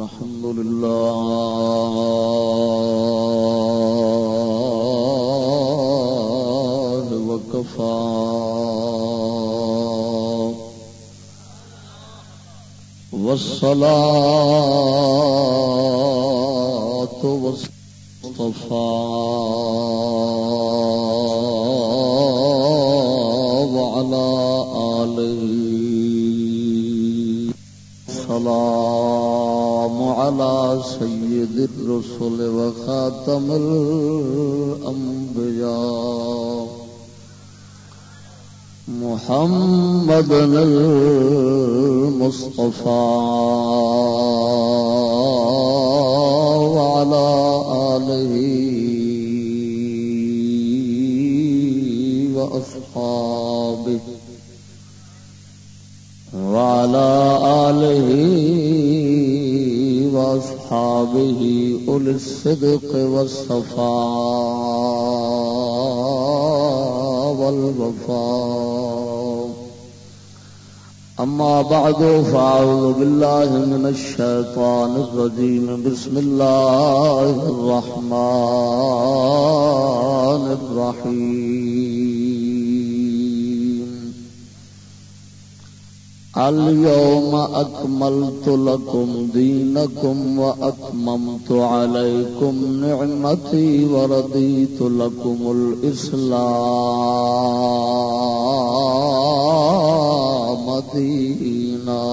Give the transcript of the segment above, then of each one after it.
الحمد لله وكفى. والصلاة والصفا الرسل وخاتم الأنبياء محمد المصطفى وعلى آله وأصحابه وعلى آله وأصحابه أولي الصدق والصفاء والوفاء أما بعد، فأعوذ بالله من الشيطان الرجيم. بسم الله الرحمن الرحيم. اليوم أكملت لكم دينكم وأتممت عليكم نعمتي ورضيت لكم الإسلام دينا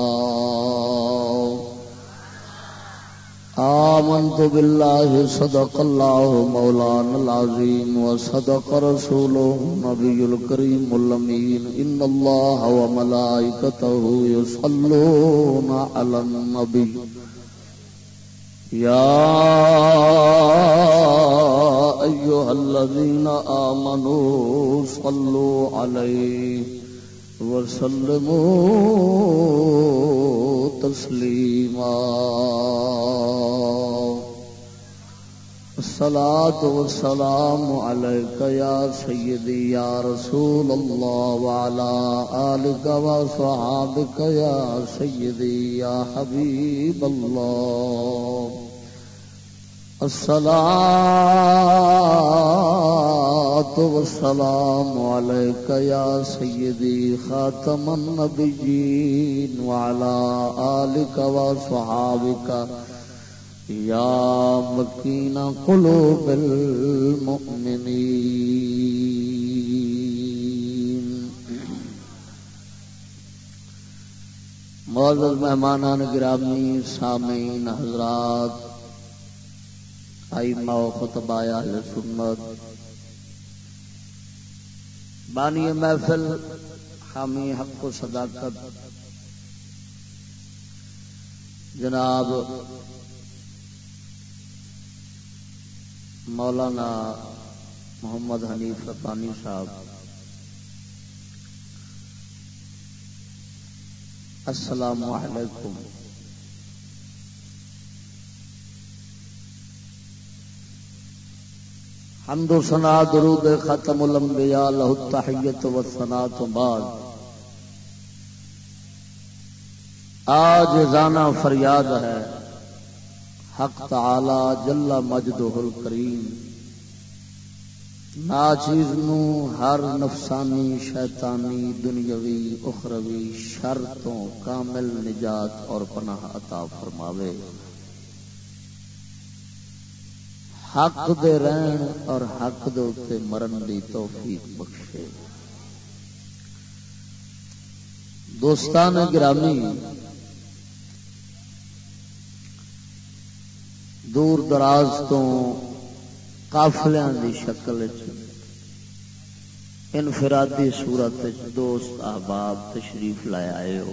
آمنت بالله صدق الله مولانا العظيم وصدق رسوله النبي الكريم الأمين إن الله وملائكته يصلون على النبي يا أيها الذين آمنوا صلوا عليه وسلموا تسليما الصلاة والسلام عليك يا سيدي يا رسول الله وعلى آلك وصحابك يا سيدي يا حبيب الله. الصلاة والسلام عليك يا سيدي خاتم النبيين وعلى آلك وصحابك يا مكين قلوب المؤمنين. معزز مہمانان گرامی، سامعین، حضرات آئی ماؤ خطب آیا سنت، بانی محفل، حامی حق و صداقت، جناب مولانا محمد حنیف ربانی صاحب۔ السلام علیکم۔ حمد و سنا درود ختم الانبیاء لہ التحیت و سنا تو بعد۔ آج زانا فریاد ہے۔ حق تعالی جل مجدہ الکریم۔ ناچیز نو ہر نفسانی، شیطانی، دنیاوی، اخروی شر تو کامل نجات اور پناہ عطا فرماوے۔ حق دے رہن اور حق دے اتنے مرن دی توفیق بخشے۔ دوستان گرامی دور دراز تو قافلیاں دی شکل انفرادی صورت دوست احباب تشریف لائے آئے ہو۔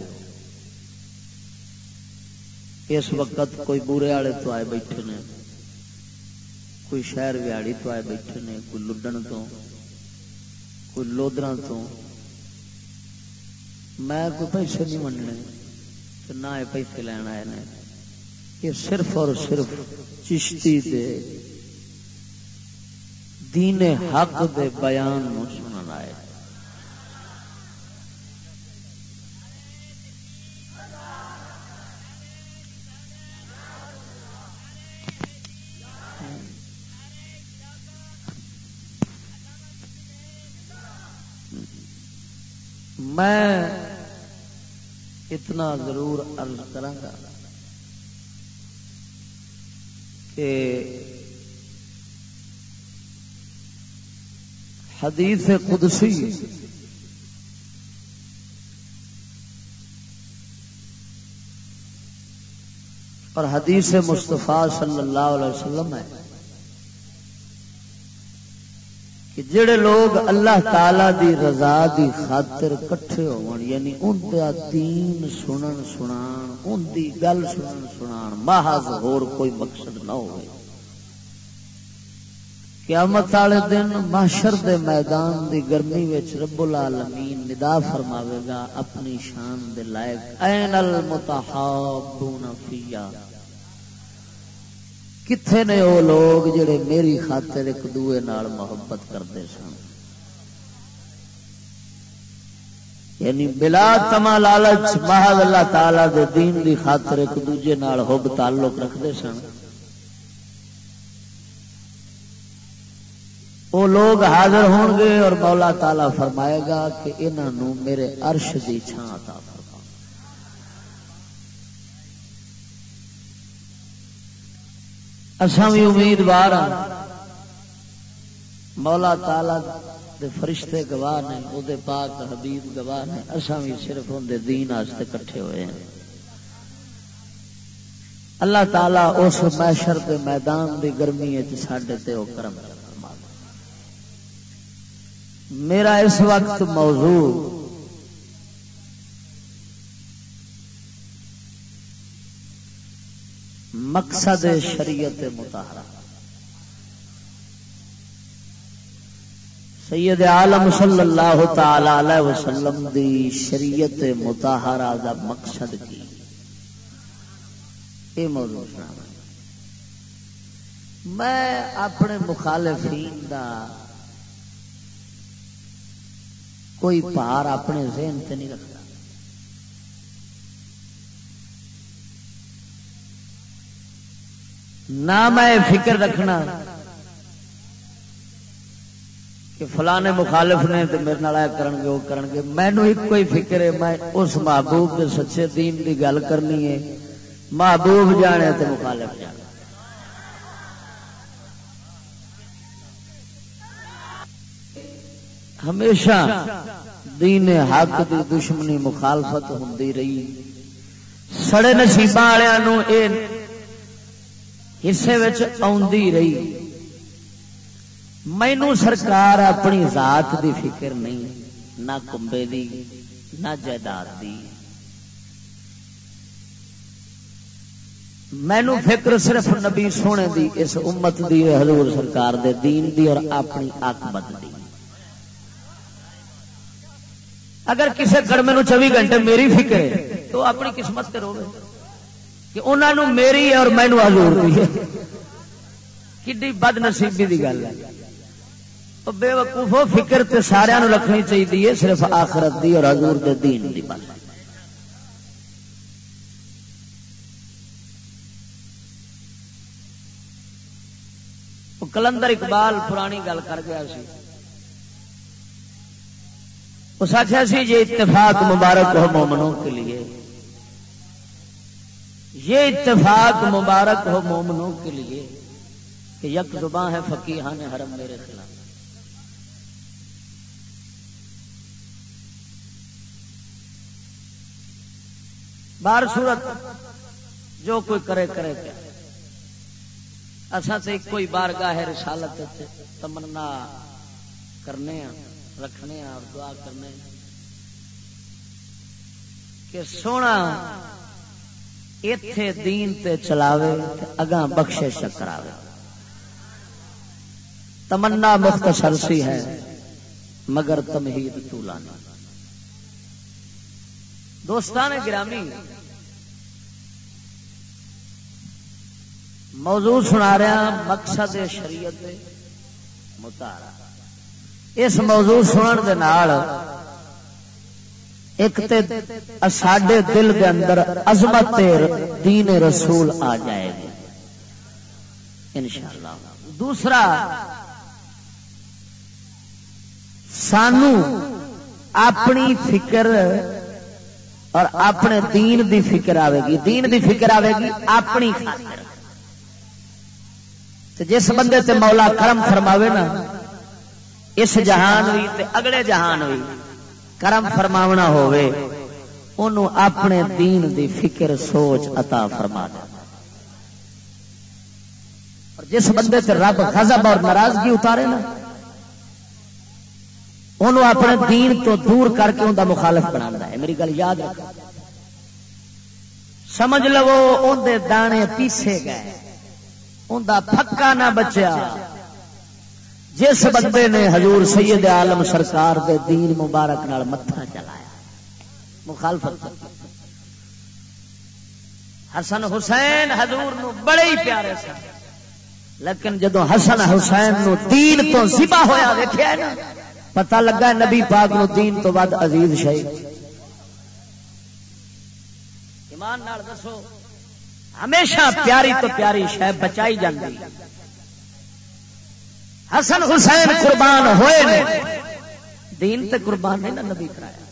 اس وقت کوئی بورے والے تو آئے بیٹھے نے، کوئی شہر ویاڑی تو آئے بیٹھے نے، کوئی لڈن تو، کوئی لودرا تو۔ میں کوئی پیسے نہیں مننے، نہ پیسے لین آئے نے۔ یہ صرف اور صرف چشتی دے دین حق دے بیان سنن آئے۔ میں اتنا ضرور عرض کروں گا۔ حدیث قدسی اور حدیث مصطفیٰ صلی اللہ علیہ وسلم ہے۔ کہ جڑے لوگ اللہ تعالی دی رضا دی خاطر کٹھے ہون یعنی ان دا دین سنن سنان، ان دی گل سنن سنان، محض اور کوئی مقصد نہ ہوئے۔ قیامت والے دن محشر دے میدان دی گرمی وچ رب العالمین ندا فرماوے گا، اپنی شان دے لائق این المتحابون فیا کتنے نے وہ لوگ جڑے میری خاطر ایک دوے نال محبت کرتے سن؟ یعنی بلا تما لالچ محض اللہ تعالی دے دین دی خاطر ایک دوجے نال حب تعلق رکھتے سن؟ وہ لوگ حاضر ہون گے اور مولا تعالی فرمائے گا کہ انہوں میرے عرش دی چھان عطا اساں بھی امیدوار ہاں۔ مولا تعالی دے فرشتے گواہ نے، او دے پاک حبیب گواہ نے، اساں بھی صرف ان دے دین واسطے کٹھے ہوئے ہیں اللہ تعالی اس محشر دے میدان دی گرمی وچ ساڈے تے او کرم۔ میرا اس وقت موضوع مقصد شریعت متحرہ سید عالم صلی اللہ تعالی علیہ وسلم دی شریعت متحرہ دا مقصد کی؟ یہ موضوع میں اپنے مخالفین دا کوئی پار اپنے ذہن سے نہیں رکھتا۔ نہ میں فکر رکھنا کہ فلانے مخالف نے تو میرے نال کرن گے، وہ کرن گے۔ مینو ایک کوئی فکر ہے، میں اس محبوب کے سچے دین کی گل کرنی ہے۔ محبوب جانے تو مخالف جانے۔ ہمیشہ دین حق دی دشمنی مخالفت ہوں رہی۔ سڑے نصیب والوں حصے آدھی رہی۔ مینو سرکار اپنی ذات دی فکر نہیں، نہ کمبے دی، نہ جائیداد دی۔ مینو فکر صرف نبی سونے دی، اس امت دی حضور سرکار دے دین دی اور اپنی آکمت دی۔ اگر کسی کڑمے چوبی گھنٹے میری فکر ہے، تو اپنی قسمت کرو۔ گے کہ انہوں میری اور مینو ہزور کی بد نصیبی کی گل ہے۔ بے وقوف فکر تے سارا رکھنی چاہیے صرف آخرت دی اور حضور دے دین دی بات کلندر اقبال پرانی گل کر گیا سی۔ اس آخیا سی، یہ اتفاق مبارک ہو مومنوں کے لیے۔ یہ اتفاق مبارک ہو مومنوں کے لیے کہ یک زباں ہے فقیحان حرم میرے خلاف۔ بار صورت جو کوئی کرے کرے کیا۔ اصا تو ایک کوئی بار گاہ رسالت تمنا کرنے ہیں رکھنے اور دعا کرنے ہاں کہ سونا اتے دین تے چلاوے اگاں بخشے شکراوے تمنا مختصر سی ہے، مگر تمہید طولانی۔ دوستان گرامی، موضوع سنا رہا مقصد شریعت متارا اس موضوع سنن دے نال ایک تے ساڈے دل دے اندر عظمت دین رسول آ جائے گی۔ انشاءاللہ۔ دوسرا، سانو اپنی فکر اور اپنے دین دی فکر آئے گی۔ دین دی فکر آئے گی اپنی خاطر۔ جس بندے تے مولا کرم فرماوے نا، اس جہان ہوئی تے اگلے جہان ہوئی کرم فرماونا ہوئے انہوں اپنے دین دی فکر، سوچ عطا فرما دے۔ اور جس بندے تے رب غضب اور ناراضگی اتارے نا انہوں اپنے دین تو دور کر کے انہیں مخالف بنا ہے۔ میری گل یاد رکھ سمجھ لو اندر دانے پیسے گئے انہیں پکا نہ بچیا۔ جس بندے نے حضور سید عالم سرکار دے دین مبارک نال متھا چلایا، مخالفت حسن حسین حضور نو بڑے ہی پیارے سن۔ لیکن جدو حسن حسین نو دین تو سبا ہوا دیکھا نا پتا لگا نبی پاک نو دین تو بعد عزیز شہید۔ ایمان نال دسو، ہمیشہ پیاری تو پیاری شہ بچائی جاتی حسن حسین قربان ہوئے نے۔ دین تے قربان نہیں نبی کرایا۔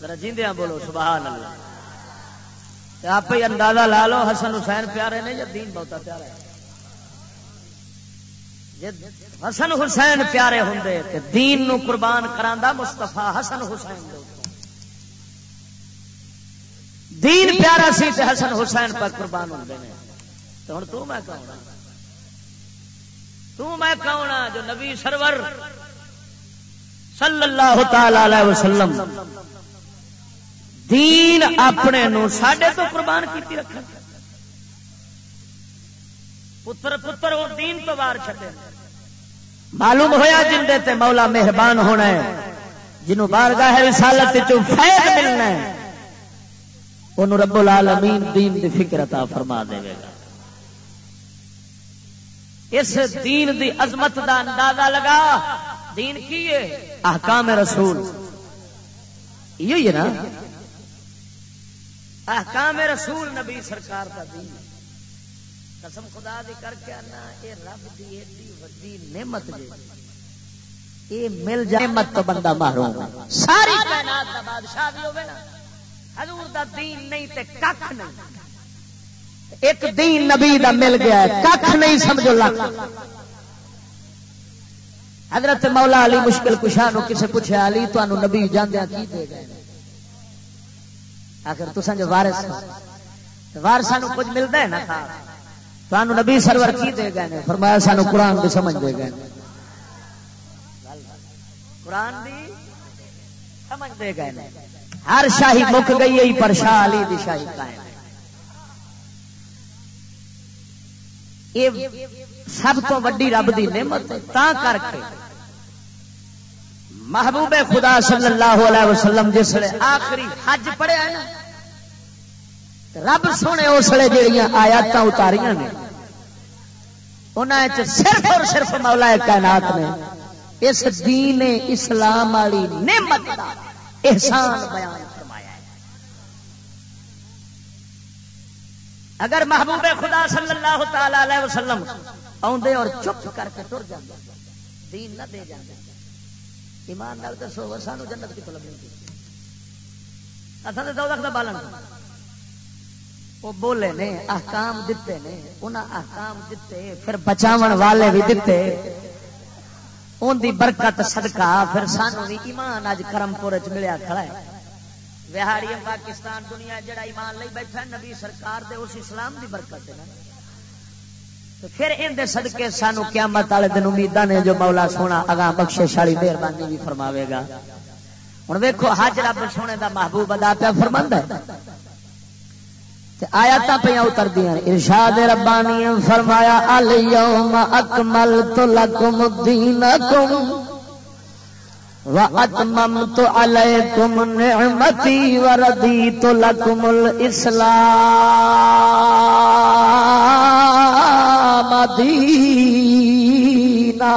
ذرا جیندیاں بولو، سبحان اللہ۔ آپ ہی اندازہ لا لو، حسن حسین پیارے نے یا دین بہت پیارا ہے؟ حسن حسین پیارے ہوں دین نو قربان کرا مستفا حسن حسین دین پیارا سی تے حسن حسین پر قربان ہوں تو ہوں تو میں کہوں تو میں کہوں جو نبی سرور صلی اللہ تعالی وسلم دین اپنے نو ساڈے تو قربان کی رکھا پتر پتر وہ دین تو باہر چکے معلوم ہوا جن تے مولا مہربان ہونا ہے جنہوں بار گاہ رسالت فیض ملنا ہے، انہوں رب العالمین دین دی فکر عطا فرما دے گا۔ اس دین دی عظمت دا اندازہ لگا۔ دین کی ہے؟ احکام رسول۔ یہ ہے نا؟ احکام رسول نبی سرکار کا دین۔ قسم خدا دی کر کے آنا، اے رب دی ایڈی وڈی نعمت جے۔ اے مل جائے نعمت تو بندہ محروم ساری کائنات دا بادشاہ بھی ہوے نا۔ حضور دا دین نہیں تے ککھ نہیں۔ ایک دین نبی دا مل گیا ہے، ککھ نہیں سمجھو لگ حضرت مولا علی مشکل کشا نو کسے پوچھا علی تو نبی جاندیا کی دے گئے آخر تو سنجھ وارث وارثا کچھ ملتا ہے نا خاص؟ نبی سرور کی دے گئے فرمایا سانو قرآن بھی سمجھ دے گئے قرآن بھی سمجھ دے گئے ہر شاہی مک گئی پر شاہ علی دی شاہی قائم یہ سب تو وڈی رب دی نعمت تا کر کے محبوب خدا صلی اللہ علیہ وسلم جس نے آخری حج پڑھیا نا، رب سونے اسلے جہیا آیات اتاریاں نے انہیں صرف اور صرف مولا کائنات نے اس دین اسلام والی نعمت احسان بیان فرمایا ہے اگر محبوب خدا صلی اللہ تعالی علیہ وسلم آدھے اور چپ کر کے تر جاتے دین نہ دے جاتے ایمان نال دسو سانو جنت کی طلب نہیں اصل تو بالن وہ بولے نے، احکام دیتے نے انہیں احکام دیتے پھر بچاون والے بھی دیتے ان دی برکت صدقہ، پھر سانو بھی ایمان اج کرم پور چ ملیا کھڑا ہے۔ بہاڑی پاکستان دنیا جڑا ایمان لئی بیٹھا نبی سرکار دے اس اسلام دی برکت ہے نا۔ پھر ان دے صدقے سانو قیامت والے دن امیداں نے جو مولا سونا اگاں بخشش والی مہربانی بھی فرماوے گا۔ ہن ویکھو، حج رب سونے دا محبوب ادا پیا فرماندا ہے۔ آیات پہ اتر دیا ارشاد ربانی فرمایا، الیوم اکملت لکم دینکم واتممت علیکم نعمتی وردیت لکم الاسلام دینا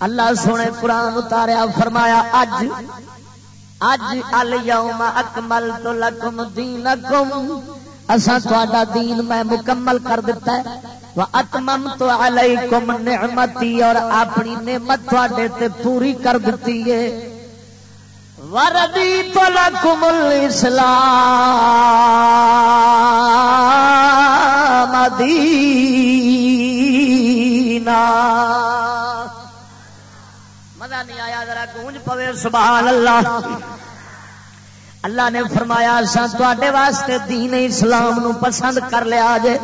اللہ سونے قرآن اتاریا، فرمایا، اج اج الیوم اکمل تو لکم دینکم۔ اساں تہاڈا دین میں مکمل کر دیتا ہے۔ اتمم تو علیکم نعمتی اور اپنی نعمت تے پوری کر دیتی ہے۔ وردی تو لکم الاسلام دینا مزہ نہیں آیا، ذرا گونج پوے، سبحان اللہ۔ اللہ نے فرمایا تے واسطے دین اسلام نو پسند کر لیا جے۔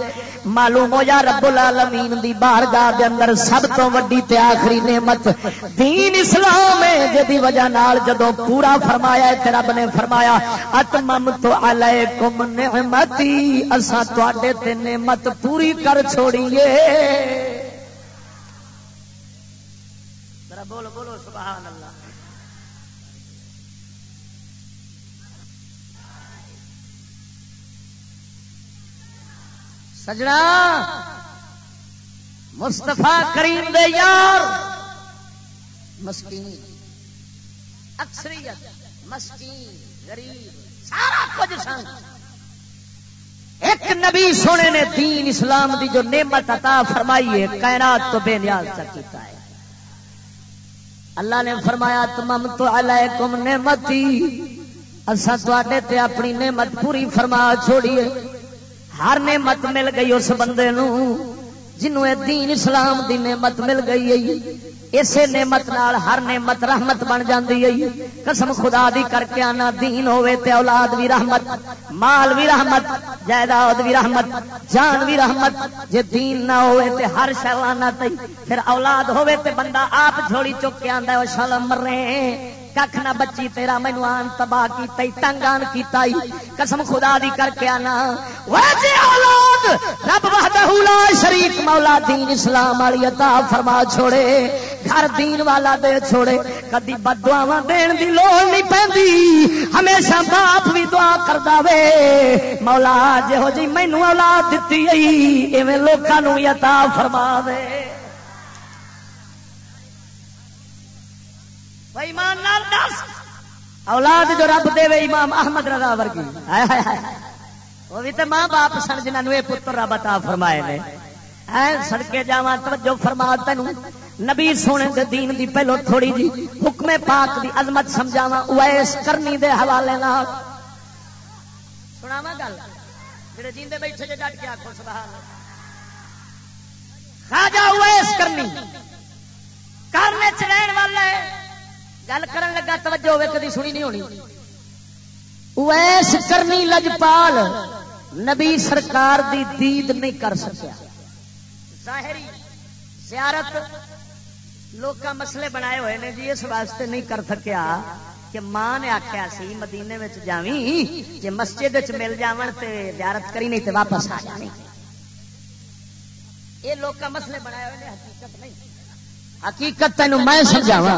معلوم ہو جا رب العالمین دی بارگاہ دے اندر سب تو وڈی تے آخری نعمت دین اسلام ہے، جدی وجہ نال جدو پورا فرمایا ہے تے رب نے فرمایا اتمم تو علیکم نعمتی اسا تواڈے تے نعمت پوری کر چھوڑیے۔ بولو بولو، سبحان اللہ۔ سجنا مستفا کریم دے یار۔ مسکین۔ اکثریت۔ مسکین، غریب۔ سارا کچھ سن۔ ایک نبی سونے نے دین اسلام دی جو نعمت عطا فرمائی ہے، کائنات تو بے نیاز کیتا ہے۔ اللہ نے فرمایا تمم تو علیکم نعمتی۔ اسا تے اپنی نعمت پوری فرما چھوڑیے ہر نعمت مل گئی اس بندے نو جنوں دین اسلام دی نعمت مل گئی ہے۔ اسے نعمت نال ہر نعمت رحمت بن جاندی ہے۔ قسم خدا دی کر کے آنا، دین ہوے تے اولاد بھی رحمت، مال بھی رحمت، جائیداد بھی رحمت، جان بھی رحمت۔ جے دین نہ ہوے تے ہر شے تے پھر اولاد ہوے تے بندہ آپ جھوڑی چک کے آندا ہے، او شلم مرے۔ کھ نہ بچی تیرا مینو آن تباہ کی تنگ آن کی قسم خدا دی کر کے آنا۔ جی اولاد، رب وحدہ لا شریک، مولا دین اسلام والی عطا فرما چھوڑے۔ گھر دین والا دے چھوڑے۔ کدی بدعا دین دی لوڑ نہیں پیندی ہمیشہ باپ بھی دعا کردا وے۔ مولا جہو جی مینو اولاد دتی ایویں لوکاں عطا فرما دے ایمان نال دس۔ اولاد جو رب دے امام احمد رضا ورگی۔ وہ بھی تو ماں باپ سن جنہوں یہ پتر رب عطا فرمائے نے۔ سڑکے جا توجہ فرما تین نبی سونے دے دین دی پہلو تھوڑی جی حکم پاک دی عظمت سمجھاوا اویس کرنی دے حوالے نال۔ سناوا گل۔ جڑے جیندے بیٹھے جے ڈٹ کے آکھو سبحان خواجہ اویس کرنی۔ کرنے چ رہن والے گل کر لگا توجہ ہوے کدی سنی نہیں ہونی۔ ویس کرنی لجپال نبی سرکار دی دید نہیں کر سکیا۔ ظاہری زیارت لوگ مسئلے بنائے ہوئے نے جی اس واسطے نہیں کر سکیا کہ ماں نے آخیا سی مدینے میں جاوی جی مسجد مل جاون تے زیارت کری نہیں تے واپس آ جانی یہ لوگ مسئلے بنائے ہوئے حقیقت نہیں۔ حقیقت تینوں میں سمجھاوا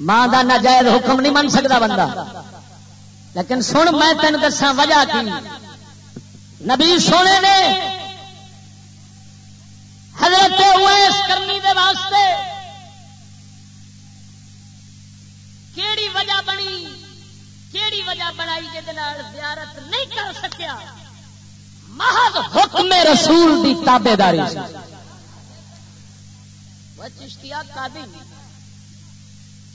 ماں کا ناجائز حکم نہیں من سکتا بندہ۔ لیکن سن میں تین دسا وجہ کی؟ نبی سونے نے حضرت اویس کرنی دے واسطے کیڑی وجہ بنی؟ کیڑی وجہ بنائی زیارت نہیں کر سکیا؟ محض حکم رسول کی تابے داری چشتیا کا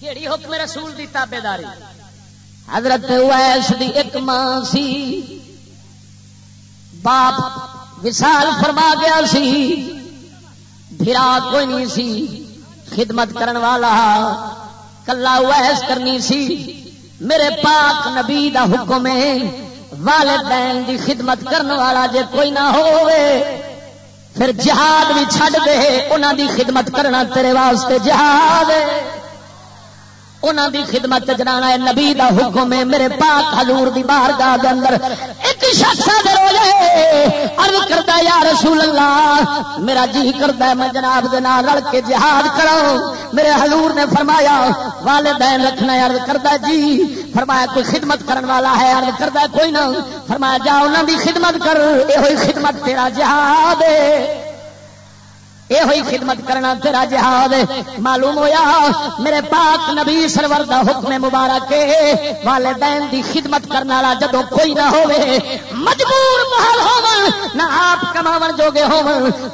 کیڑی حکم رسول دی تابے داری حضرت ویس دی ایک ماں سی۔ باپ وسال فرما گیا سی۔ بھرا کوئی نہیں سی۔ خدمت کرن والا کلا ویس کرنی سی۔ میرے پاک نبی دا حکم ہے۔ والدین دی خدمت کرن والا جے کوئی نہ ہوئے پھر جہاد بھی چھڈ دے۔ انہاں دی خدمت کرنا تیرے واسطے جہاد ہے۔ انہوں دی خدمت جنانا ہے۔ نبی دا حکم ہے، میرے پاک حضور دی بارگاہ دے اندر ایک شخص دے روئے عرض کردا یا رسول اللہ، میرا جی کردا ہے، میں جناب دے نال رل کے جہاد کراں میرے حضور نے فرمایا، والدین رکھنا عرض کردا جی فرمایا، کوئی خدمت کرن والا ہے، عرض کردا کوئی نہ۔ فرمایا، جا، انہاں دی خدمت کر اے ہوئی خدمت تیرا جہاد ہے۔ یہ ہوئی خدمت کرنا تیرا جہاد معلوم ہویا، میرے پاک نبی سرور دا حکم مبارک والدین دی خدمت کرنے والا جدو کوئی نہ ہوئے مجبور محل ہو نہ آپ کما جوگے ہو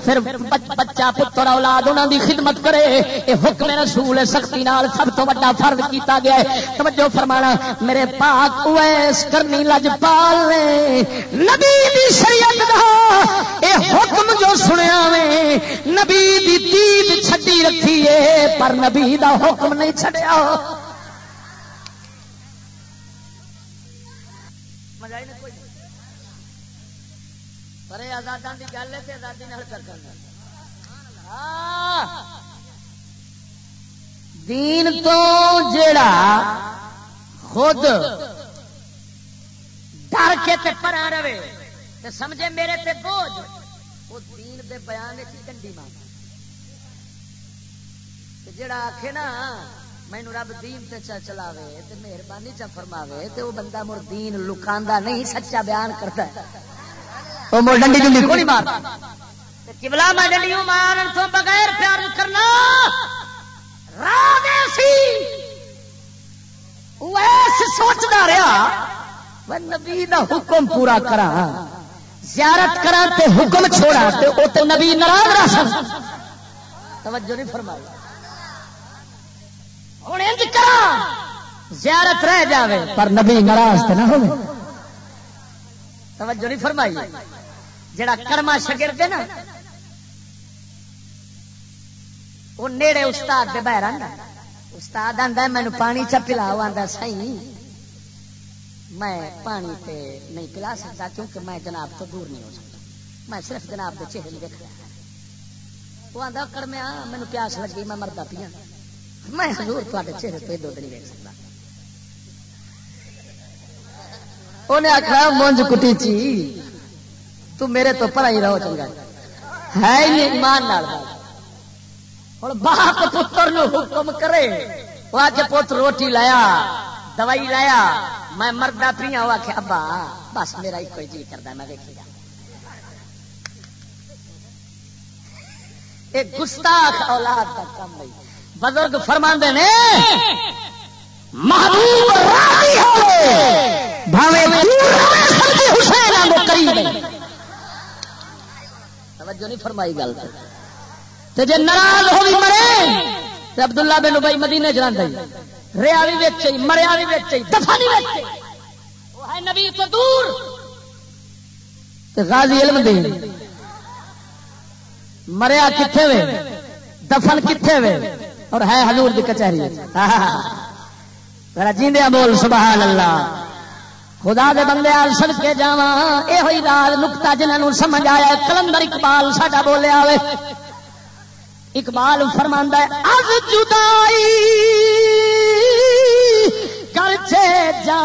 پھر بچہ، پتر، اولاد انہوں دی خدمت کرے۔ یہ حکم رسول سختی نال سب تو بڑا فرد کیتا گیا ہے۔ توجہ فرمانا، میرے پاک اویس کرنی لجپال نے نبی دی شریعت دا اے حکم جو سنیا میں نبی دی دید چھڈی رکھی ہے، پر نبی دا حکم نہیں چھڈیا۔ پر آزادان گل ہے آزادی دین تو جیڑا خود ڈر کے تے پرا رہے، تے سمجھے میرے تے بوجھ، وہ دین دے بیان کی کنڈی مار جڑا آخ نا مینو رب دین تے چا چلاوے تے مہربانی چا فرماوے تے وہ بندہ مر دین لکاندا نہیں سچا بیان کرتا ہے۔ وہ مر ڈنڈی ڈنڈی کو نہیں میں ڈنڈیوں مارن تو بغیر پیار کرنا سوچتا رہا نبی دا حکم پورا کرا زیارت کرا تے حکم چھوڑا تے او تے نبی ناراض رہ سن۔ توجہ نہیں فرمائی۔ ہوں انج کرا زیارت رہ جاوے پر نبی ناراض تے نہ ہوے توجہ نہیں فرمائی۔ جڑا کرما شگرد ہے نا وہ نیڑے استاد دے باہر آندا استاد آندا مینوں پانی چا پلاؤ، آندا سی میں پانی تے نہیں پلا سکتا کیونکہ میں جناب تو دور نہیں ہو سکتا۔ میں صرف جناب دے چہرے دیکھ رہا وہ آندا کڑمیا مینوں پیاس لگی، میں مردا پیا۔ میں حضور تواڈے چہرے تو ادھر نہیں دیکھ سکتا۔ انہیں آخر مونج کٹی چی، تو میرے تو پڑا ہی رہو چنگا۔ ہے یہ ایمان نال ہوں باپ پتر نو حکم کرے۔ وہ اج پوت روٹی لایا، دوائی لایا۔ میں مردہ پیا ہوا کہ ابا، بس میرا ایک کوئی جی کرتا میں دیکھی گا ایک گستاخ اولاد کا کام نہیں بزرگ فرما نے، محبوب راضی ہو بھاوے حسین توجہ نہیں فرمائی گل جی ناراض ہو مرے تو عبداللہ بن ابئی مدینے چلا ریا بھی بچ مریا بھی بچ دفا نہیں وہ ہے نبی تو دور۔ غازی علم دی مریا کتنے وے؟ دفن کتنے وے؟ اور ہے حضور دی کچہری جیندیا بول سبحان اللہ خدا دے بندے آل سد کے جا یہ ہوئی رات نکتا جنہوں سمجھ آیا کلندر اقبال ساڈا بولیا ہوئے اقبال فرما از جدائی۔ کرچے جا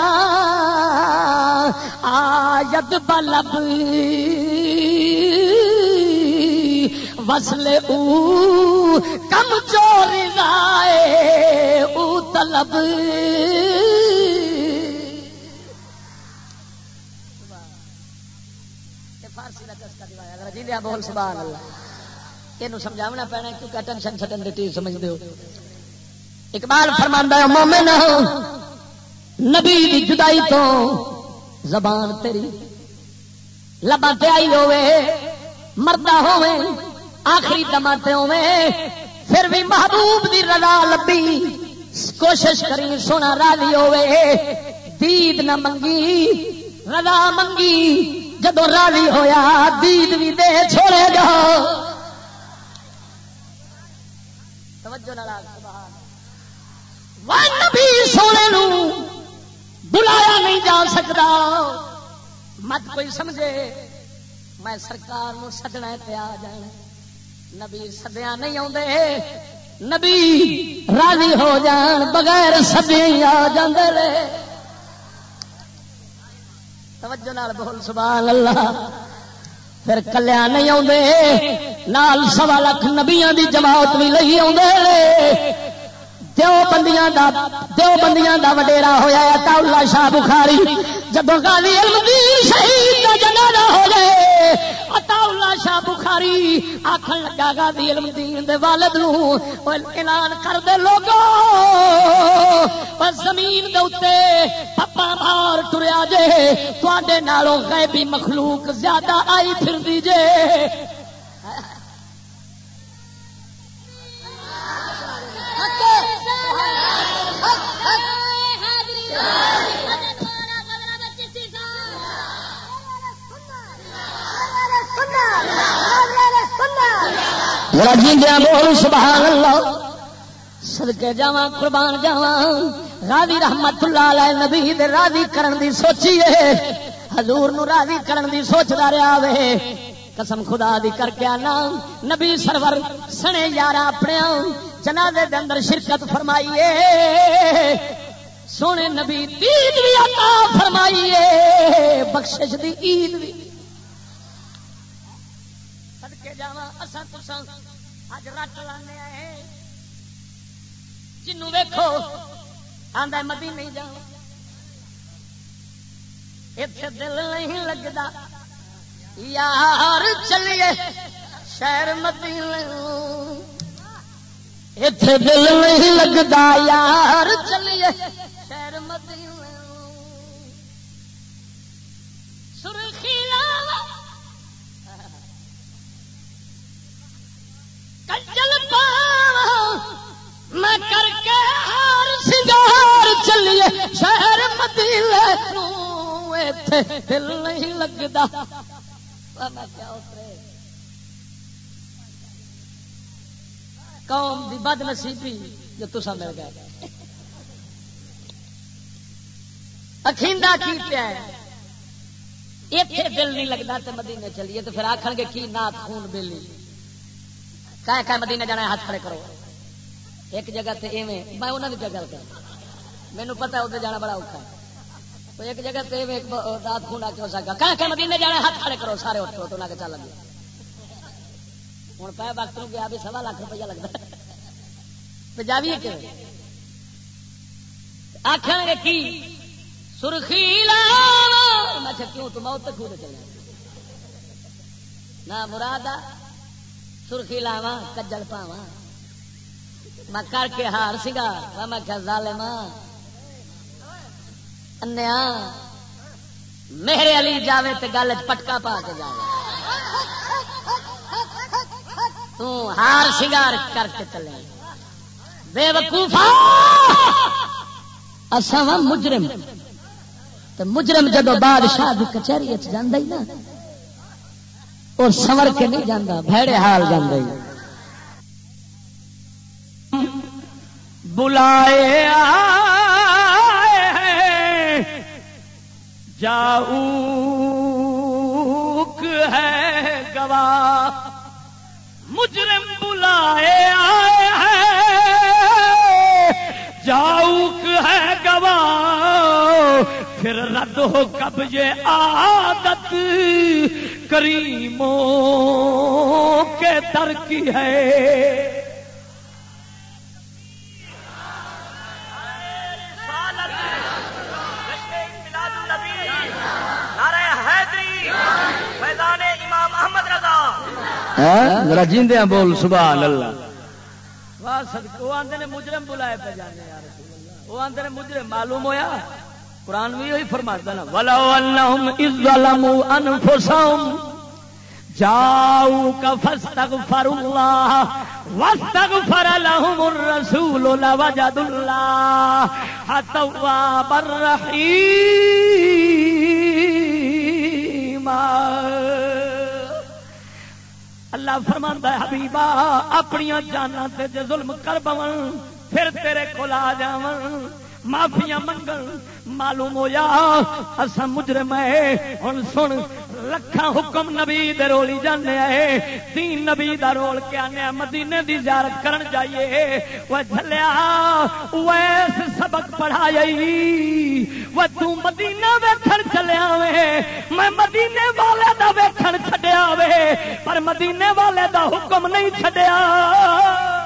آید بلب وسلے او، کم چور رائے او طلب۔ جی بول، سبحان اللہ۔ یہ سمجھاونا پینا کیونکہ ٹینشن چھٹن دیتی سمجھ دو اقبال فرماندہ ہے، مومن نبی دی جدائی تو زبان تیری لبا تے آئی ہوے مردہ ہوے آخری دماتے ہوے پھر بھی محبوب دی رضا لبی، کوشش کری سونا راضی ہوے دید نہ منگی، رضا منگی جب راضی ہویا، دید بھی دے چھوڑے گا۔ نبی سونے نو بلایا نہیں جا سکتا۔ مت کوئی سمجھے۔ میں سرکار نو سدنا پہ آ جان نبی سدیا نہیں آدھے نبی راضی ہو جان بغیر سدیا آ جاندے توجہ نال بول، سبحان اللہ۔ پھر کلیا نہیں آدھے نال سوا لکھ نبیا دی جماعت بھی لئی آدھے دو بندیاں دا دو بندیاں دا وڈیرا ہویا ہے تاؤلا شاہ بخاری۔ جب غازی الدین شہید کا جنازہ ہو گئے عطا شاہ بخاری آخر لگا، غازی الدین دے والد نو اعلان کر دے، لوگو زمین دے اوتے پپا مار ٹریا جے تے نالوں غیبی مخلوق زیادہ آئی پھر دیجے ذرا جیندیا بول سبحان اللہ۔ سدکے جا قربان جاوا راضی رحمت اللہ علیہ نبی دے راضی کرن دی سوچیے حضور نو راضی کرن دی سوچدا رہیا وے۔ قسم خدا دی کر کے آنا۔ نبی سرور سنے یار اپنے جنازے دے اندر شرکت فرمائیے۔ سونے نبی عید بھی عطا فرمائیے، بخشش دی عید بھی۔ سدکے جاوا اساں تساں اج رٹ لانے آئے جنوں ویکھو، آندا مدی نہیں جا اتے دل نہیں لگتا یار چلیے، شہر مدی اتے دل نہیں لگتا یار چلیے شہر مدی سرخی کجل پا میں کر کے ہار سنگار چلیے شہر مدینے دل نہیں لگتا قوم دی بد نصیبی جو تسا مل گئے۔ اکھیندا کی پیا اتنے دل نہیں لگتا تو مدینے چلیے تو پھر آخر گے کی نات خون بیلی۔ کہ کہ مدینے جانا ہاتھ کھڑے کرو۔ ایک جگہ سے ایویں، میں انہوں نے جگہ کر مینو پتا ادھر جانا بڑا اوکھا ہے۔ ایک جگہ سے رات خون آ کے ہو سکا کہاں کہ مدینے جانا ہاتھ کھڑے کرو، سارے اٹھو، تو نہ کے چل گیا ہوں پہ وقت نو گیا بھی سوا لاکھ روپیہ لگتا ہے جاویے کہ آخر کی سرخی لا میں کیوں تو موت تک خود چلے نہ مراد سرخی لاوا کجل پاوا میں کر کے ہار سگا میں کیا ظالم انیا میرے علی جاوے تے گل پٹکا پا کے جاوے تو ہار سنگار کر کے چلے۔ بے وقوفا اصا مجرم۔ تو مجرم جدو بادشاہ کی کچہری جانا ہی نا، اور سور کے نہیں جانا بھڑے حال جانا ہی۔ بلائے جاؤک ہے گواہ۔ آئے آئے ہے جاؤک ہے گواہ پھر رد ہو کب یہ عادت؟ کریموں کے در کی ہے۔ ذرا جیندے ہاں بول، سبحان اللہ۔ وہ آدھے نے مجرم بلائے پہ جانے وہ آدھے نے مجرم، معلوم ہویا؟ قرآن بھی وہی فرماتا نا، ولو انہم اذ ظلموا انفسهم جاؤ کا فاستغفر اللہ واستغفر لهم الرسول لوجد الله توابا رحیما اللہ فرماندا ہے، حبیبا اپنی جانا تے جے ظلم کر پون پھر تیرے کول آ جاون، معافیاں منگن، معلوم ہو جا اصا مجرم ہے ہوں سن لکھا حکم نبی دے رولی جانے آئے۔ تین نبی دا رول کے آنے مدینے دی زیارت کرن جائیے۔ وہ جھلیا ویس سبق پڑھائی۔ وہ تو مدینہ ویکھن چلیا وے میں مدینے والے دا ویکھن چھڈیا وے، پر مدینے والے دا حکم نہیں چھڈیا۔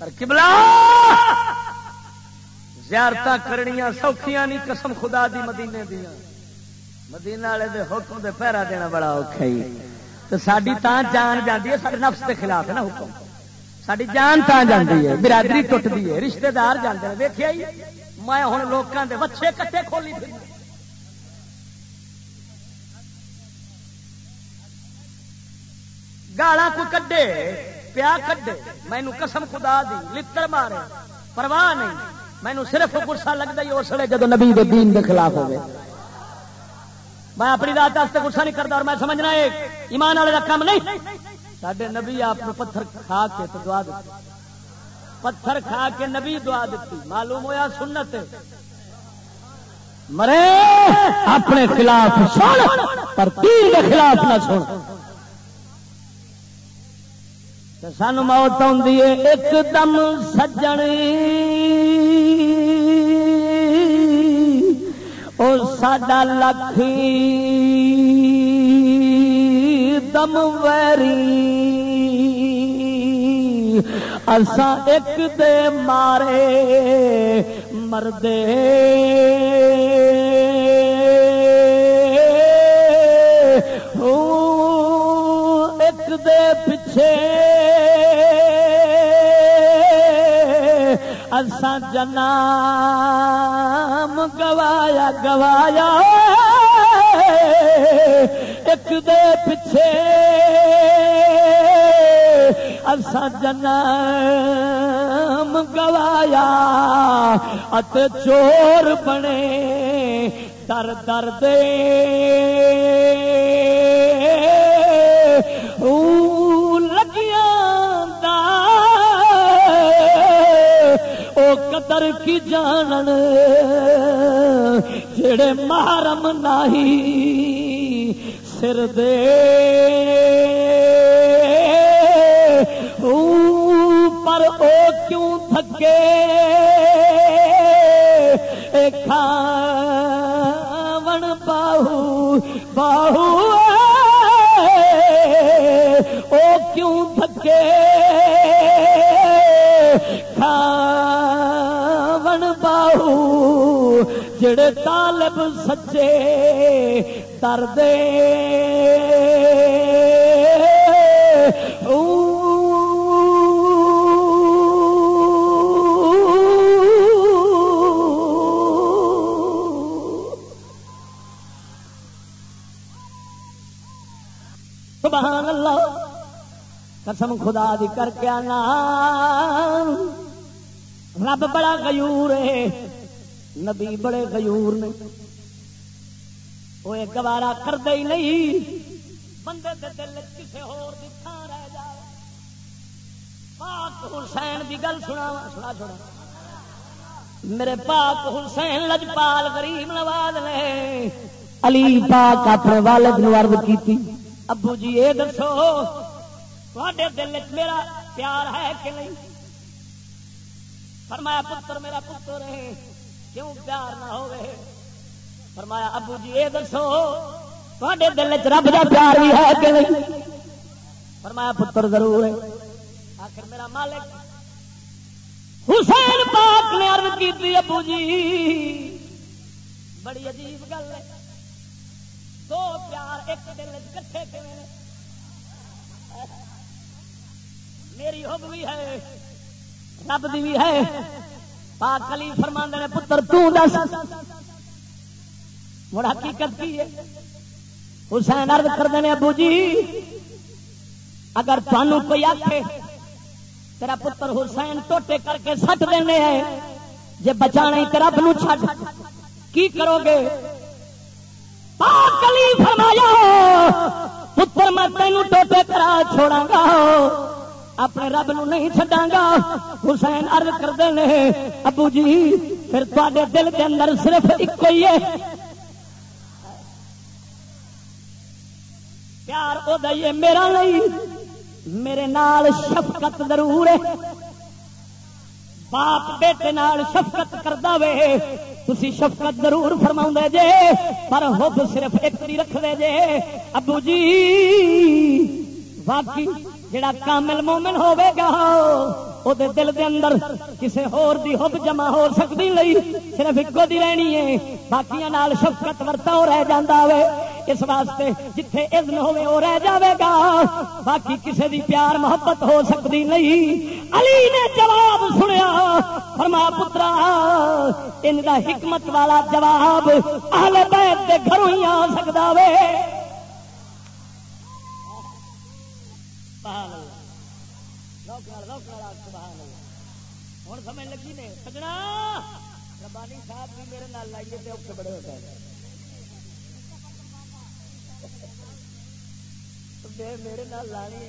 پر کبلا زیارت کرنیا سوکھیاں نہیں، قسم خدا دی مدینے دیا مدینے والے دے حکم دے پہرا دینا بڑا اوکھا ہی۔ تو ساری تا جان جاتی ہے سارے نفس کے خلاف ہے نا حکم۔ ساری جان تا جاتی ہے، برادری ٹوٹتی ہے رشتے دار جانے ویخیا میں ہوں لوگوں کے بچے کٹے کھولی پھر گالا کو کڈے۔ پیا کڈے مینو قسم خدا دی، لتر مارے، پرواہ نہیں۔ مینو صرف گسا لگتا ہی اس لیے جب نبی دے دین دے خلاف ہوگی میں اپنی رات واسطے گسا نہیں کرتا اور میں سمجھنا ہے، ایمان والے کا کام نہیں۔ سڈے نبی آپ کو پتھر کھا کے تو دعا دیتی پتھر کھا کے نبی دعا دیتی معلوم ہوا سنت۔ مرے، اپنے خلاف سن، پر تیر کے خلاف نہ سن۔ سان موت آئی ایک دم سجن۔ او ساڈا لکھی دم ویری۔ اسا ایک دے مارے مردے۔ اسا جنام، گوایا گوایا۔ ایک دے پچھے اسا جنام، گوایا۔ ات چور بنے، در در دے قدر کی جانن جڑے محرم نہیں سر دے پر او کیوں تھکے کھاون باہو باہو او کیوں تھکے جڑے طالب سچے دردے سبحان اللہ۔ قسم خدا دی کر کے آنا۔ رب بڑا غیور ہے۔ نبی بڑے غیور نے۔ وہ گوارا کرتے ہی نہیں۔ بندے دے دل کسی ہور دی تھان رہ جائے پاک حسین دی گل سنا سنا۔ چھوڑا میرے پاک حسین لجپال غریب نواز نے علی پاک اپنے والد نو عرض کیتی۔ ابو جی یہ دسو تھوڑے دل میرا پیار ہے کہ نہیں؟ فرمایا، پتر میرا پتر ہے۔ کیوں پیار نہ ہوئے؟ فرمایا، ابو جی یہ دسو تھوڑے دل چ رب کا پیار بھی ہے کہ نہیں؟ فرمایا، پتر ضرور ہے۔ آخر میرا مالک حسین پاک نے عرض کی تھی ابو جی بڑی عجیب گل ہے۔ دو پیار ایک دل کٹھے میری حب بھی ہے، رب دی بھی ہے۔ پاک علی فرما نے، پتر تس مڑ حقیقت کی ہے؟ حسین ارد کر دینے ابو جی اگر تمہوں کوئی آخے تیرا پتر حسین ٹوٹے کر کے سٹ دینے ہیں، جے بچانا ہی تیرا بنو چھٹ کی کرو گے؟ پاک علی فرمایا، پتر، میں تینوں ٹوٹے کرا چھوڑا گا۔ اپنے رب نو نہیں چڈا گا حسین ارد کرتے ہیں ابو جی پھر تے دل کے اندر صرف ایک ہی ہے۔ پیار وہ دئیے میرا نہیں، میرے نال شفقت ضرور ہے۔ باپ بیٹے نال شفقت کرتا وے تھی شفقت ضرور فرما جے، پر حب صرف ایک رکھ دے جے۔ ابو جی باقی جڑا کامل مومن ہوے گا او دے دل دے اندر کسے ہور دی حب جمع ہو سکتی نہیں، صرف ایکو دی رہنی ہے، باقیاں نال شفقت ورتا رہ جاندا وے۔ اس واسطے جتھے اذن ہوے وہ رہ جاوے گا۔ باقی کسی دی پیار محبت ہو سکتی نہیں۔ علی نے جواب سنیا، فرما پترا، ان دا حکمت والا جواب اہل بیت دے گھروں ہی آ سکتا وے۔ سبحان اللہ۔ روکنا روکنا روک سبحان اللہ۔ ہوں سمجھ لگی نے؟ سجنا! ربانی صاحب بھی میرے نال لائیے تو اوکے بڑے ہوتا ہے میرے نال لانی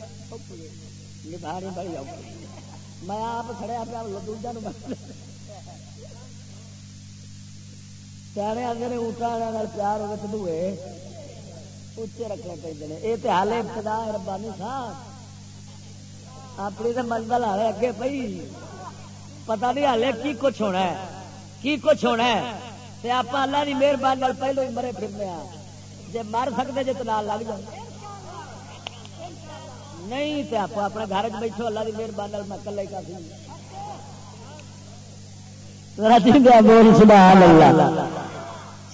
نبھانی بڑی اوکھی میں آپ کھڑیا پیا دوجا سیانے آتے نے اونٹا پیار ہوگا تو دوے اچے رکھنے چاہیے یہ تو حال ابتدا ربانی صاحب۔ اپنی تو منزل آ رہے اگے پی پتا نہیں ہالے کی کچھ ہونا ہے، کی کچھ ہونا ہے۔ آپ اللہ کی مہربانی پہلو ہی مرے پھرنے آ جی مر سکتے جی تو نال لگ جائے نہیں تو آپ اپنے گھر چ بیٹھو، اللہ کی مہربانی میں کلا ہی کافی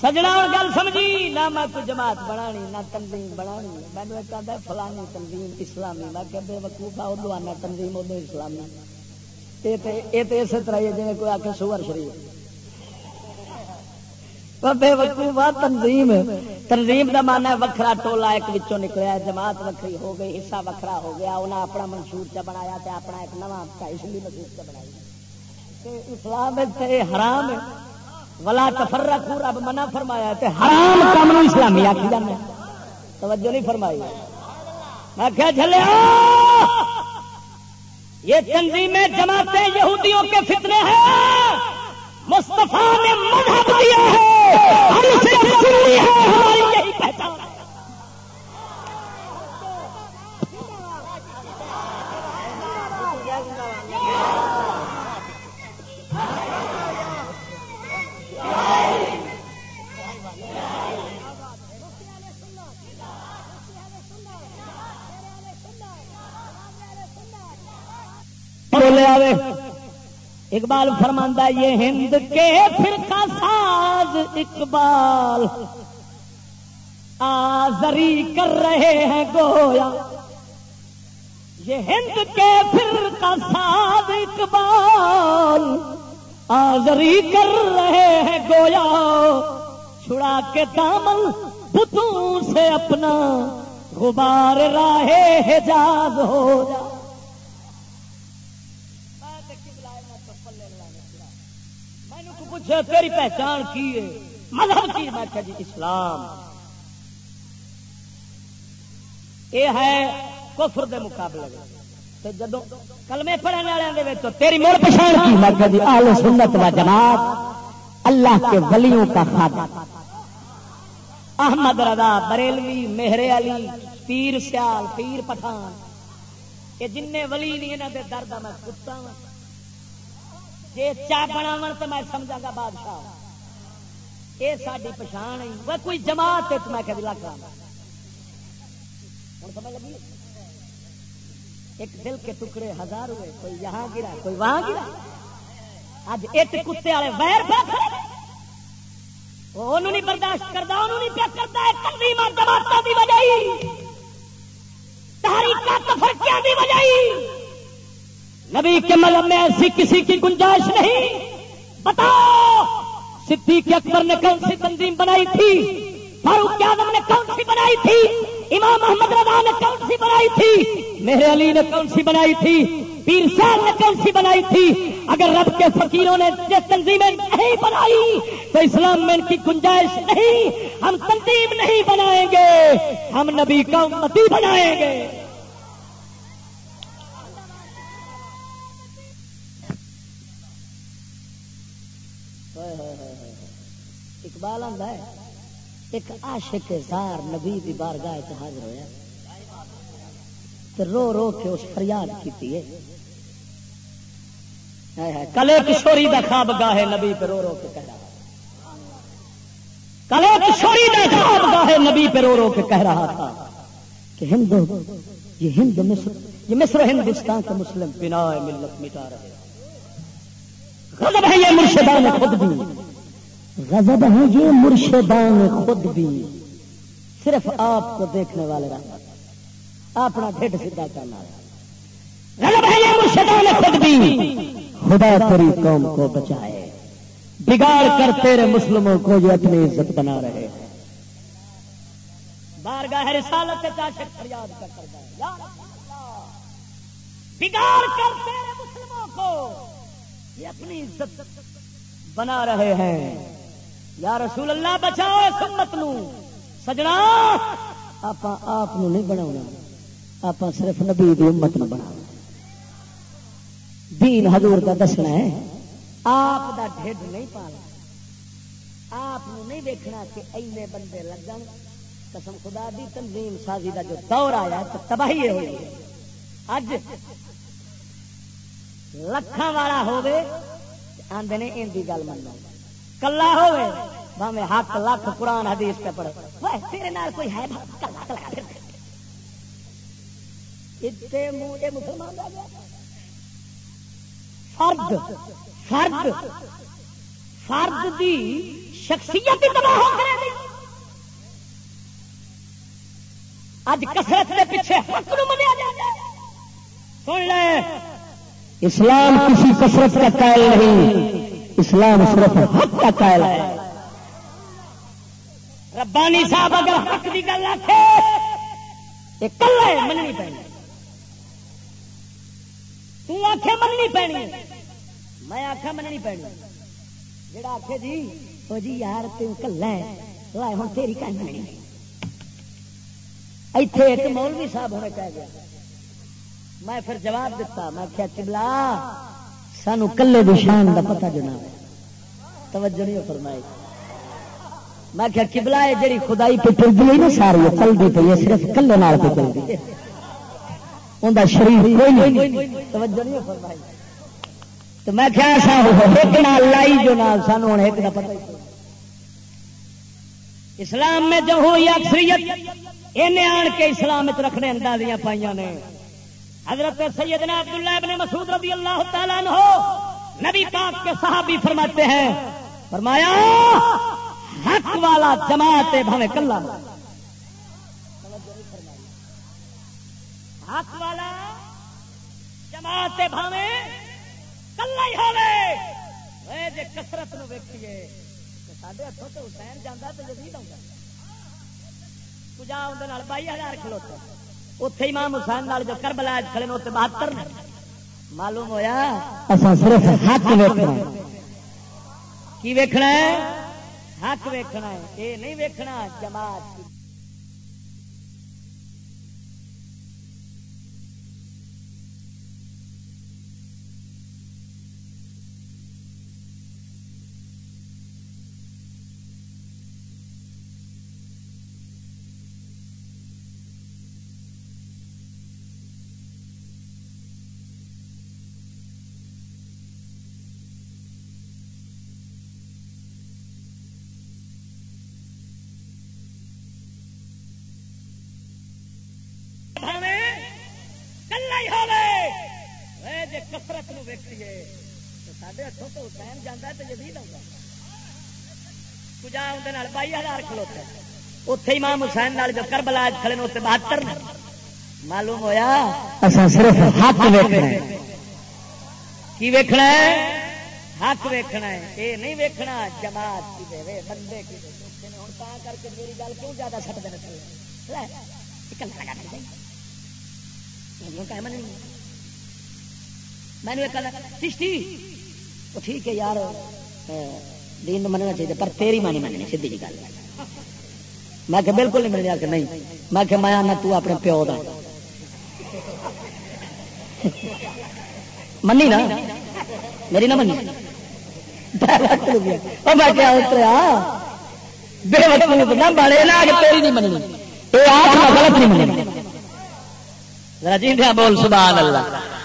سجنا اور گل سمجھی؟ نہ میں کوئی جماعت بنا نہ تنظیم بنا مینو ایک آدھا فلانی تنظیم اسلامی۔ میں کہ بے وقوفا ادو آنا تنظیم ادو اسلامی۔ یہ تو اسی طرح جی کوئی آ کے سور شریف۔ بے وقوفا تنظیم۔ تنظیم کا مانا وکرا ٹولا ایک بچوں نکلیا جماعت وکری ہو گئی، حصہ وکرا ہو گیا انہیں اپنا منشور چ بنایا اپنا ایک نواں اسلی مسجد چ بنائی اسلام حرام ہے۔ ولا تفرق رب منع فرمایا تے حرام کام نو اسلامی آخی جانے توجہ نہیں فرمائی۔ میں کیا چلے یہ تنظیمیں جماعتیں یہودیوں کے فتنے ہیں۔ مصطفیٰ نے مذہب دیا ہے۔ ہم سے سنی ہے، ہماری یہی پہچان۔ بولے آوے اقبال فرماندہ یہ ہند کے فرقہ ساز اقبال۔ آزری کر رہے ہیں گویا۔ یہ ہند کے فرقہ ساز اقبال۔ آزری کر رہے ہیں گویا۔ چھڑا کے دامن بتوں سے اپنا۔ غبار راہ حجاز ہو جا۔ پوچھے تیری پہچان کی ہے؟ مذہب کی میں کہ جی اسلام۔ یہ ہے کفر دے مقابلے۔ تے جدو کلمے پڑھنے والے تو تیری مڑ پچھاڑ کی میں کہ جی آل سنت و جماعت اللہ کے ولیوں کا خادم۔ احمد رضا، بریلوی مہرے علی، پیر سیال، پیر پٹھان۔ یہ جن ولی نہیں یہاں کے درد میں کتا ہوں جی چا بناو تو میں سمجھا گا بادشاہ۔ یہ ساری پچھان وہ کوئی جماعت میں کبھی لگ رہا لگی؟ ایک دل کے ٹکڑے ہزار ہوئے، کوئی یہاں گرا، کوئی وہاں گرا۔ اج ایک کتے والے ویر وہ نہیں برداشت کرتا انہوں نہیں پیا کرتا تنظیم جماعتوں کی وجہ تحریک کی وجہ نبی کے ملب میں ایسی کسی کی گنجائش نہیں۔ بتاؤ، صدیق اکبر نے کون سی تنظیم بنائی تھی؟ فاروق اعظم نے کون سی بنائی تھی؟ امام محمد رضا نے کون سی بنائی تھی؟ میرے علی نے کون سی بنائی تھی؟ پیر صاحب نے کون سی بنائی تھی؟ اگر رب کے فقیروں نے یہ تنظیمیں نہیں بنائی، تو اسلام میں ان کی گنجائش نہیں۔ ہم تنظیم نہیں بنائیں گے، ہم نبی کا امتی بنائیں گے۔ اقبال آتا ہے، ایک عاشق زار نبی دی بارگاہ حاضر ہویا۔ ہوا رو رو کے اس فریاد کی کلے کشوری دا خواب گاہ نبی پہ رو رو کے کہہ رہا۔ کلے کشوری دا خواب گاہ نبی پہ رو رو کے کہہ رہا تھا۔ کہ ہند یہ ہند مصر، یہ مصر، ہندوستان کا مسلم بنا ملت مٹا رہے۔ غضب ہے یہ مرشدان خود بھی۔ غضب ہے یہ مرشدان خود بھی۔ صرف آپ کو دیکھنے والے رحمت اپنا ڈھڈ سیدھا کرنا۔ خود بھی۔ خدا تری قوم کو بچائے۔ بگاڑ کر تیرے مسلموں کو جو اپنی عزت بنا رہے۔ ہیں بارگاہ رسالت فریاد کر بگاڑ کر تیرے مسلموں کو۔ یہ اپنی عزت بنا رہے ہیں۔ یا رسول اللہ، بچاؤ سمت نو۔ سجنا آپ آپ نہیں بنا آپ صرف نبی دی امت نو بنا دین حضور کا دسنا ہے، آپ دا ڈھڈ نہیں پانا آپ نہیں دیکھنا کہ اینے بندے لگن۔ قسم خدا دی، تنظیم سازی دا جو دور آیا تو تباہی ہوئی۔ اج لکھاں والا ہوے آندے نے ان دی گل منو کلا ہوے بھاوے حق لاکھ قرآن حدیث پہ پڑھے وہ تیرے نال کوئی ہے کلا کلا پھر اتنے منہ یہ مسلمان گیا فرد فرد فرد دی شخصیت تباہ کرے اج کسرت پیچھے حق نو منیا سن لے اسلام کسی کسرت کا قائل نہیں۔ اسلام صرف حق کا قائل ہے۔ ربانی صاحب اگر حق کی گل آخے یہ کلا ہے، مننی پینی تو مننی پینی میں آخا مننی پینی جڑا آخے جی وہ جی یار تو کلا ہے۔ ہوں تیری کہیں مننی ایتھے ایک مولوی صاحب ہونے کہہ گیا۔ میں پھر جواب دیتا، میں کیا چبلا سانو کلے دشان کا پتا جنا توجہ نہیں فرمائی۔ میں کیا کبلا ہے جی خدائی پہ چل گئی نا، ساری چلتی پی صرف کلے نال پہ چلتی ان شریر توجہ نہیں فرمائی۔ تو میں کیا ایسا ہو ایک نال لائی جو نال، سانو ہوں ایک پتا اسلام میں جب ہوئی اکثریت آن کے اسلام رکھنے اندازیاں پائیا نے۔ حضرت سیدنا عبداللہ ابن مسعود رضی اللہ تعالیٰ عنہ نبی پاک کے صحابی فرماتے ہیں، فرمایا، حق والا جماعت بھاوے کلا حق والا جماعت بھاوے کلا ہی ہوے جی کسرت نو ویکھیے سارے ہاتھوں تو حسین جانا تو جدید آؤں پجا اندر بائی ہزار کھلوتے اتے امام حسین جو کربلا کھڑے اتنے بہتر معلوم ہوا صرف حق ویکنا کی ویکنا ہے؟ حق ویکنا ہے۔ یہ نہیں ویکنا جماعت کسرت ویکھیے سارے ہاتھوں تو حسین جانا تو اندر بائی ہزار کھلوتے اتے امام حسین جو کربلا کھڑے معلوم ہوا صرف حق ویکنا کی ویکنا ہے؟ حق ویکنا ہے۔ یہ نہیں ویکنا جماعت کی دے بندے کی ہوں کر کے میری گل کیوں زیادہ سٹ چاہیے میں نے چشتی، وہ ٹھیک ہے یار دین تو مننا چاہیے، پر تیری مانی مننی، سیدھی جی گل میں کہ بالکل نہیں ملنے کہ نہیں۔ میں کہ میں آنا، تو اپنے پیو دا۔ منی نا؟ میری نہ منی میں کیا اتریا بے وقت نہ بڑے نہ کہ تیری نہیں مننی۔ یہ آپ غلط نہیں مننی۔ رجیندیا بول، سبحان اللہ۔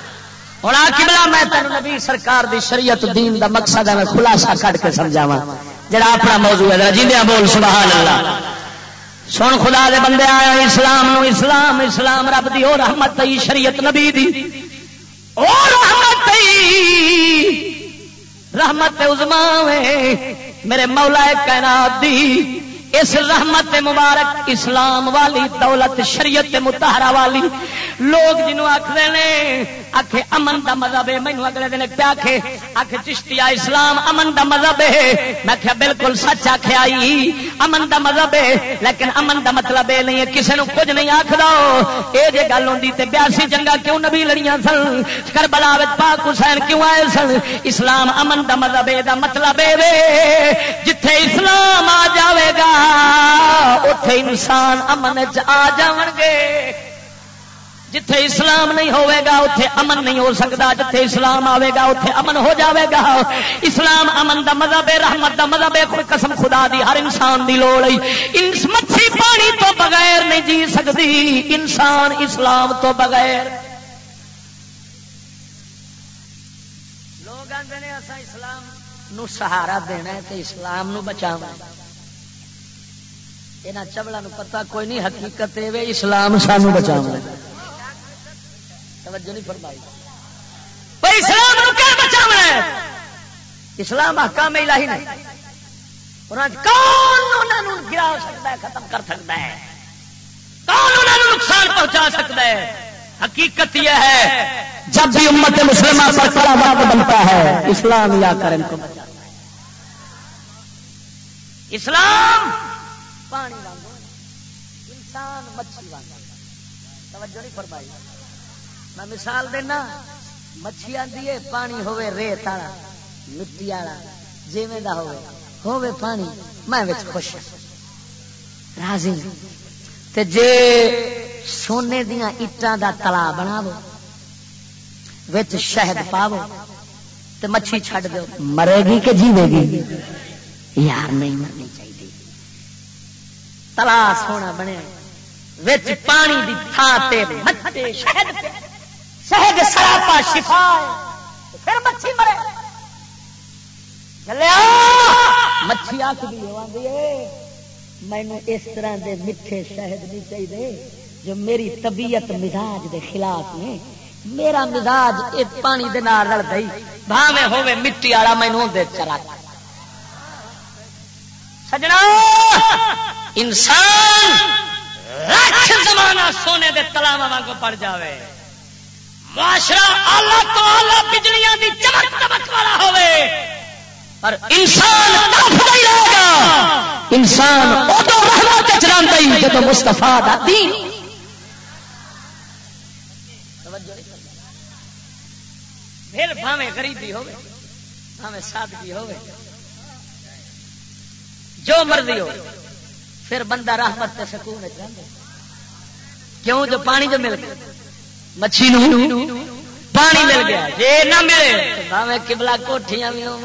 ہوں آ میں تین نبی سرکار دی شریعت دین دا مقصد ہے، میں خلاصہ کٹ کے سمجھاوا جڑا اپنا موضوع ہے جیندیا بول، سبحان اللہ۔ سن خدا دے بندے آیا اسلام نو اسلام اسلام رب دی، اور رحمت تی شریعت نبی دی۔ اور رحمت تی رحمت عظما میرے مولا کائنات دی۔ اس رحمت مبارک اسلام والی، دولت، شریعت متحرہ والی۔ لوگ جنوں آخر نے آخ امن دا مذہب ہے مینو اگلے دن پیا آخے آخ چشتیا اسلام امن دا مذہب ہے۔ میں کیا بالکل سچ آخیا آئی، امن دا مذہب ہے۔ لیکن امن دا مطلب یہ نہیں ہے کسی نے کچھ نہیں آخ دو یہ جی گل ہوتی تو بیاسی جنگا کیوں نبی لڑیاں سن؟ کربلا پاک حسین کیوں آئے سن؟ اسلام امن دا مذہب ہے، دا مطلب ہے جتھے اسلام آ جاوے گا اتے انسان امن چ آ جان گے۔ جتھے اسلام نہیں ہوئے گا اتے امن نہیں ہو سکتا۔ جتھے اسلام آئے گا اتے امن ہو جاوے گا۔ اسلام امن دا مذہب ہے، رحمت دا مذہب ہے۔ کوئی قسم خدا دی، ہر انسان دی لوڑ مچھی پانی تو بغیر نہیں جی سکتی۔ انسان اسلام تو بغیر۔ لوگ آتے ہیں اسلام نو سہارا دینا ہے اسلام نو بچانا یہاں چبڑا پتا کوئی نہیں، حقیقت اسلام سانو بچاؤ توجہ نہیں فرمائی۔ اسلام کیا بچانا ہے؟ اسلام حکام الہی نہیں کون گرا سکتا ہے، ختم کر سکتا ہے؟ کون انہوں نقصان پہنچا سکتا ہے؟ حقیقت یہ ہے، جب بھی امت مسلمہ پر کڑا بات بنتا ہے، اسلام یا کر ان کو بچا۔ اسلام پانی وانگو انسان مچھلی وانگو توجہ نہیں فرمائی۔ میں مثال دینا مچھلی آتی ہے، پانی ہوے ریت والا مٹی والا جیویں دا ہوے ہوے پانی، میں وچ خوش ہاں۔ راضی تے جے سونے دیاں اٹاں دا تلا بناو وچ شہد پاو تے مچھلی چھڈ دیو۔ مرے گی کہ جیوے گی؟ یار نہیں مرنی چاہیے۔ تلا سونا بنے وچ پانی دی تھان تے مٹے شہد پہ شہد سراپا شفا پھر مچھی مرے۔ مچھی آخری مینو اس طرح دے میٹھے شہد نہیں چاہیے جو میری طبیعت مزاج دے خلاف نے۔ میرا مزاج اس پانی دے نال رل گئی۔ بھاوے ہوے مٹی والا مینو دے چلا سجنا، انسان زمانہ سونے دے تلاوا واگ پڑ جاوے۔ معاشرہ آلہ تو آلہ بجلیاں دی چمک چمک والا ہوئے۔ پر انسان نہیں رہے گا۔ انسان ادو رحمت چلانا ہی جب مستفا دین۔ پھر بھاوے غریبی ہوے بھاوے سادگی ہوے جو مرضی ہو پھر بندہ رحمت سے سکون کیوں؟ جو پانی جو مل گیا۔ مچھی نو پانی مل گیا۔ جی نہ ملے باوے کبلا کوٹیاں بھی ہو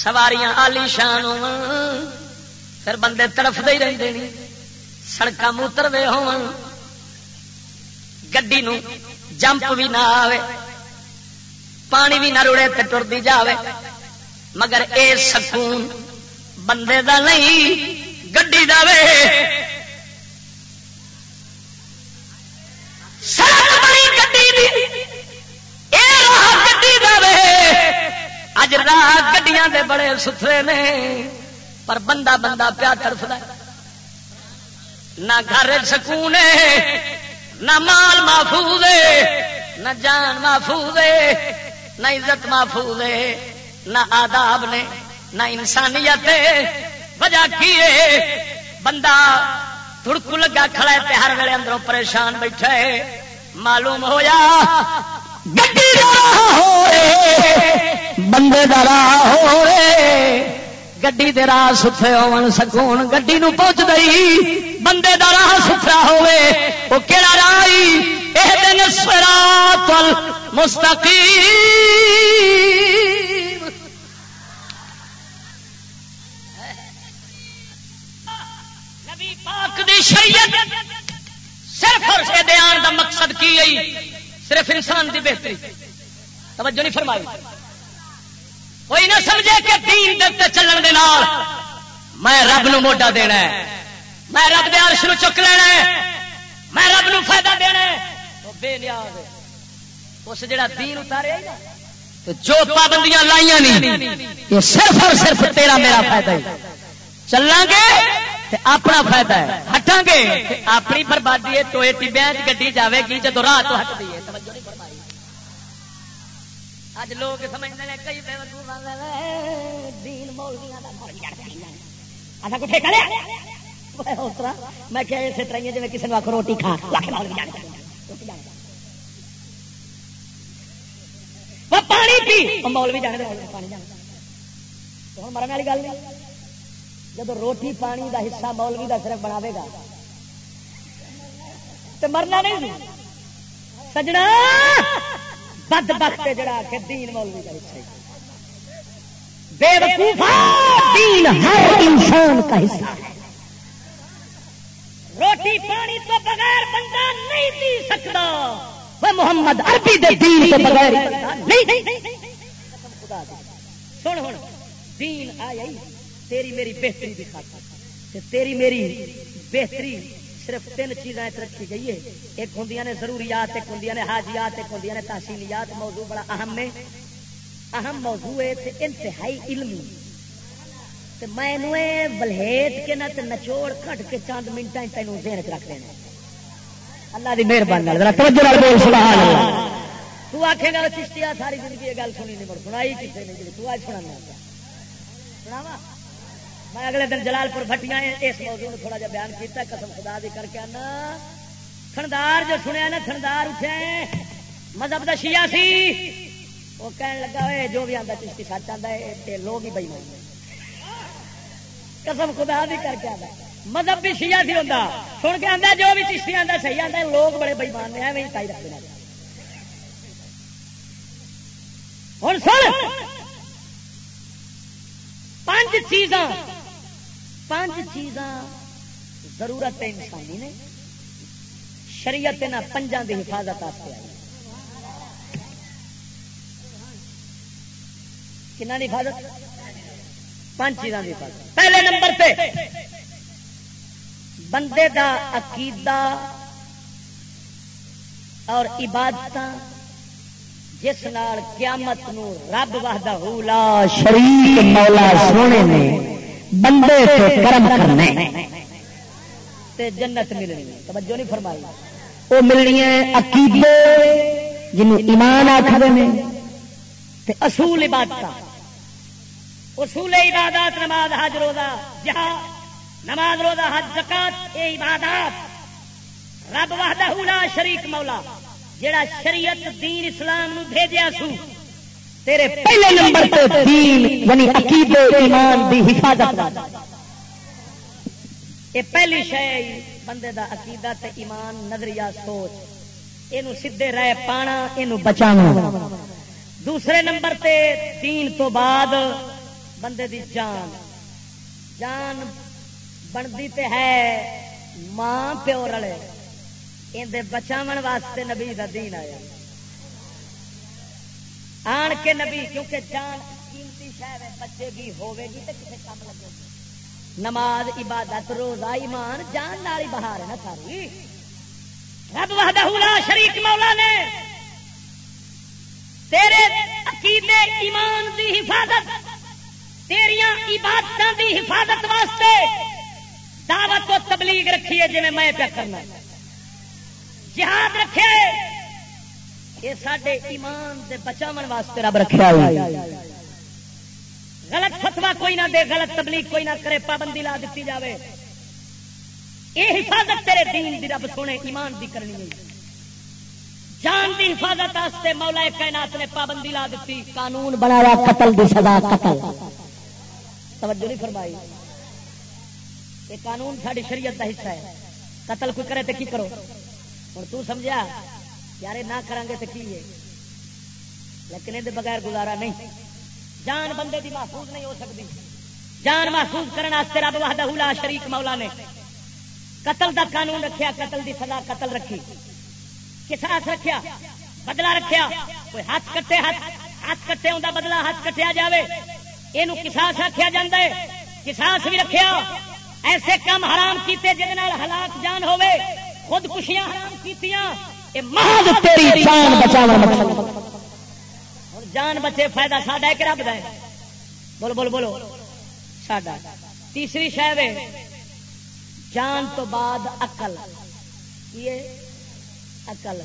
سواریاں آلی شان ہو پھر بندے طرف دے رہتے نہیں سڑک موتر وے ہو گی جمپ بھی نہ آوے۔ پانی بھی نہ رڑے تے ٹرتی جاوے۔ مگر اے سکون بندے دا نہیں، گڈی دا وے۔ راہ دے بڑے ستھرے نے، پر بندہ بندہ پیا طرف نہ گھر سکون نہ مال محفوظ نہ جان محفوظ نہ عزت محفوظ نہ آداب نے، نہ انسانیت وجہ کی بندہ تھڑکو لگا کھڑا ہے ہر ویلے اندروں پریشان بیٹھا ہے۔ معلوم ہویا بندے راہ ہو گڈی دے راہ ستھرے ہون سکون، گڈی نو پہنچ گئی بندے دا راہ ستھرا ہوے وہ کہڑا راہ اے دن سرات مستقیم نبی پاک دی شریعت صرف اور دیان دا مقصد کی گئی صرف انسان دی بہتری۔ توجہ نہیں فرمائی۔ کوئی نہ سمجھے کہ دین دے چلن دے نال میں رب نو موڈا دینا ہے۔ میں رب دے عرش نو چک لینا ہے۔ میں رب نو فائدہ دینا ہے۔ وہ بے نیاز ہے۔ اس جڑا دین اتارے جو پابندیاں لائیاں نہیں، یہ صرف اور صرف تیرا میرا فائدہ ہے چلیں گے اپنا فائدہ ہے۔ ہٹاں گے اپنی بربادی ہے ٹوئے ٹبیا گی جائے گی جب راہ تو ہٹتی ہے اج لوگ سمجھتے ہیں کئی میں کیا اسی طرح جی کسی نے آخ روٹی کھا پانی پی مول بھی جانے پانی جانا مرن والی گل نہیں جب روٹی پانی دا حصہ مولوی دا صرف بناوے گا تو مرنا نہیں سجنا بد بخت جڑا کہ دین مولوی کا حصہ بے وقوفا دین ہر انسان کا حصہ ہے۔ روٹی پانی تو بغیر بندہ نہیں پی سکتا۔ وہ محمد عربی دے دین تو بغیر نہیں سن ہوں دین آیا تیری میری بہتری بھی تیری میری بہتری صرف تین چیزاں رکھی گئی ہے ایک ہوں نے ضروریات، ایک ہوں نے حاجیات، ایک ہوں نے تحصیلیات۔ موضوع بڑا اہم ہے۔ اہم موضوع ہے انتہائی علمی۔ میں بلہیٹ کے نہ نچوڑ کٹ کے چند منٹ تینوں دین چ رکھ دینا اللہ کی مہربانی تو آخے گا چشتی ساری زندگی یہ گل سنی نہیں مڑ سنائی کسی نے تو آج سنا سناوا میں اگلے دن جلال پور بٹیا اس موضوع تھوڑا جا بیان کیا قسم خدا دی کر کے آنا۔ تھندار جو سنیا نا، تھندار اٹھے۔ مذہب کا شیا سی۔ وہ کہن لگا ہوئے جو بھی آتا چشتی سچ آتا ہے لوگ ہی بئی قسم خدا دی کر کے آتا مذہب بھی شیا سی ہوتا سن کے آتا جو بھی چشتی آتا صحیح آتا لوگ بڑے بئیمان نے ایویں تائی رکھتے ہیں۔ ہوں سن۔ پانچ چیزاں۔ پانچ چیزاں ضرورت انسانی نے، شریعت نہ پنجا کی حفاظت آئی کن حفاظت؟ پانچ چیزاں کی حفاظت۔ پہلے نمبر پہ بندے دا عقیدہ اور عبادت جس نال قیامت نو رب وحدہ لا شریک مولا سونے نے بندے سے کرم کرنے۔ تے جنت ملنی توجہ نہیں فرمائی۔ وہ ملنی ہے عقیدے جنوں ایمان آخر تے اصول عبادت اصول عبادات نماز حج روزہ جہاں نماز روزہ حج زکات اے عبادات۔ رب وحدہ لا شریک مولا جڑا شریعت دین اسلام نو بھیجیا سو۔ تیرے پہلے نمبر پہ دین یعنی عقید ایمان دی حفاظت یہ پہلی شے بندے دا عقیدہ تے ایمان، نظریہ، سوچ۔ یہ سیدے رہ پانا یہ بچانا۔ دوسرے نمبر تے دین تو بعد بندے دی جان۔ جان بنتی تے ہے، ماں، پیو رلے۔ اندر بچاو واسطے نبی کا دین آیا۔ آن کے نبی کیونکہ جان قیمتی شہر بچے بھی ہوے گی تو کسی کام لگے گی۔ نماز عبادت روزہ ایمان جان نالی بہار ہے نا ساری۔ رب وحدہ لا شریک مولا نے تیرے عقیدے ایمان دی حفاظت تیریاں عبادت دی حفاظت واسطے دعوت و تبلیغ رکھیے جی میں پیا کرنا۔ جہاد رکھے یہ سارے ایمان سے بچاو واسطے رب رکھا غلط فتوا کوئی نہ دے، غلط تبلیغ کوئی نہ کرے، پابندی لا دیتی جاوے۔ یہ حفاظت تیرے دین دی رب سونے، ایمان دی کرنی ہے جان دی حفاظت واسطے مولا کائنات نے پابندی لا دیتی قانون بنایا قتل دی سزا، قتل۔ توجہ نہیں فرمائی۔ یہ قانون ساری شریعت کا حصہ ہے۔ قتل کوئی کرے تو کی کرو؟ ہوں تو سمجھا یار نہ کریں گے تو کی ہے؟ لیکن یہ بغیر گزارا نہیں۔ جان بندے دی محفوظ نہیں ہو سکتی۔ جان محفوظ کرنے رب وحدہ لا شریک مولا نے قتل دا قانون رکھیا، قتل دی سزا قتل رکھی۔ کساس رکھیا؟ بدلا رکھیا۔ کوئی ہاتھ کٹے ہاتھ ہاتھ کٹے ہوں بدلا ہاتھ کٹیا جاوے۔ یہ کساس رکھیا جا کساس بھی رکھیا؟ ایسے کام حرام کیتے جہد ہلاک جان ہوے خودکشیاں حرام کیتیاں۔ محض تیری جان بچے فائدہ ساڈا ایک رب ہے؟ بولو بولو بولو۔ ساڈا۔ تیسری شہ جان تو بعد اقل یہ اقل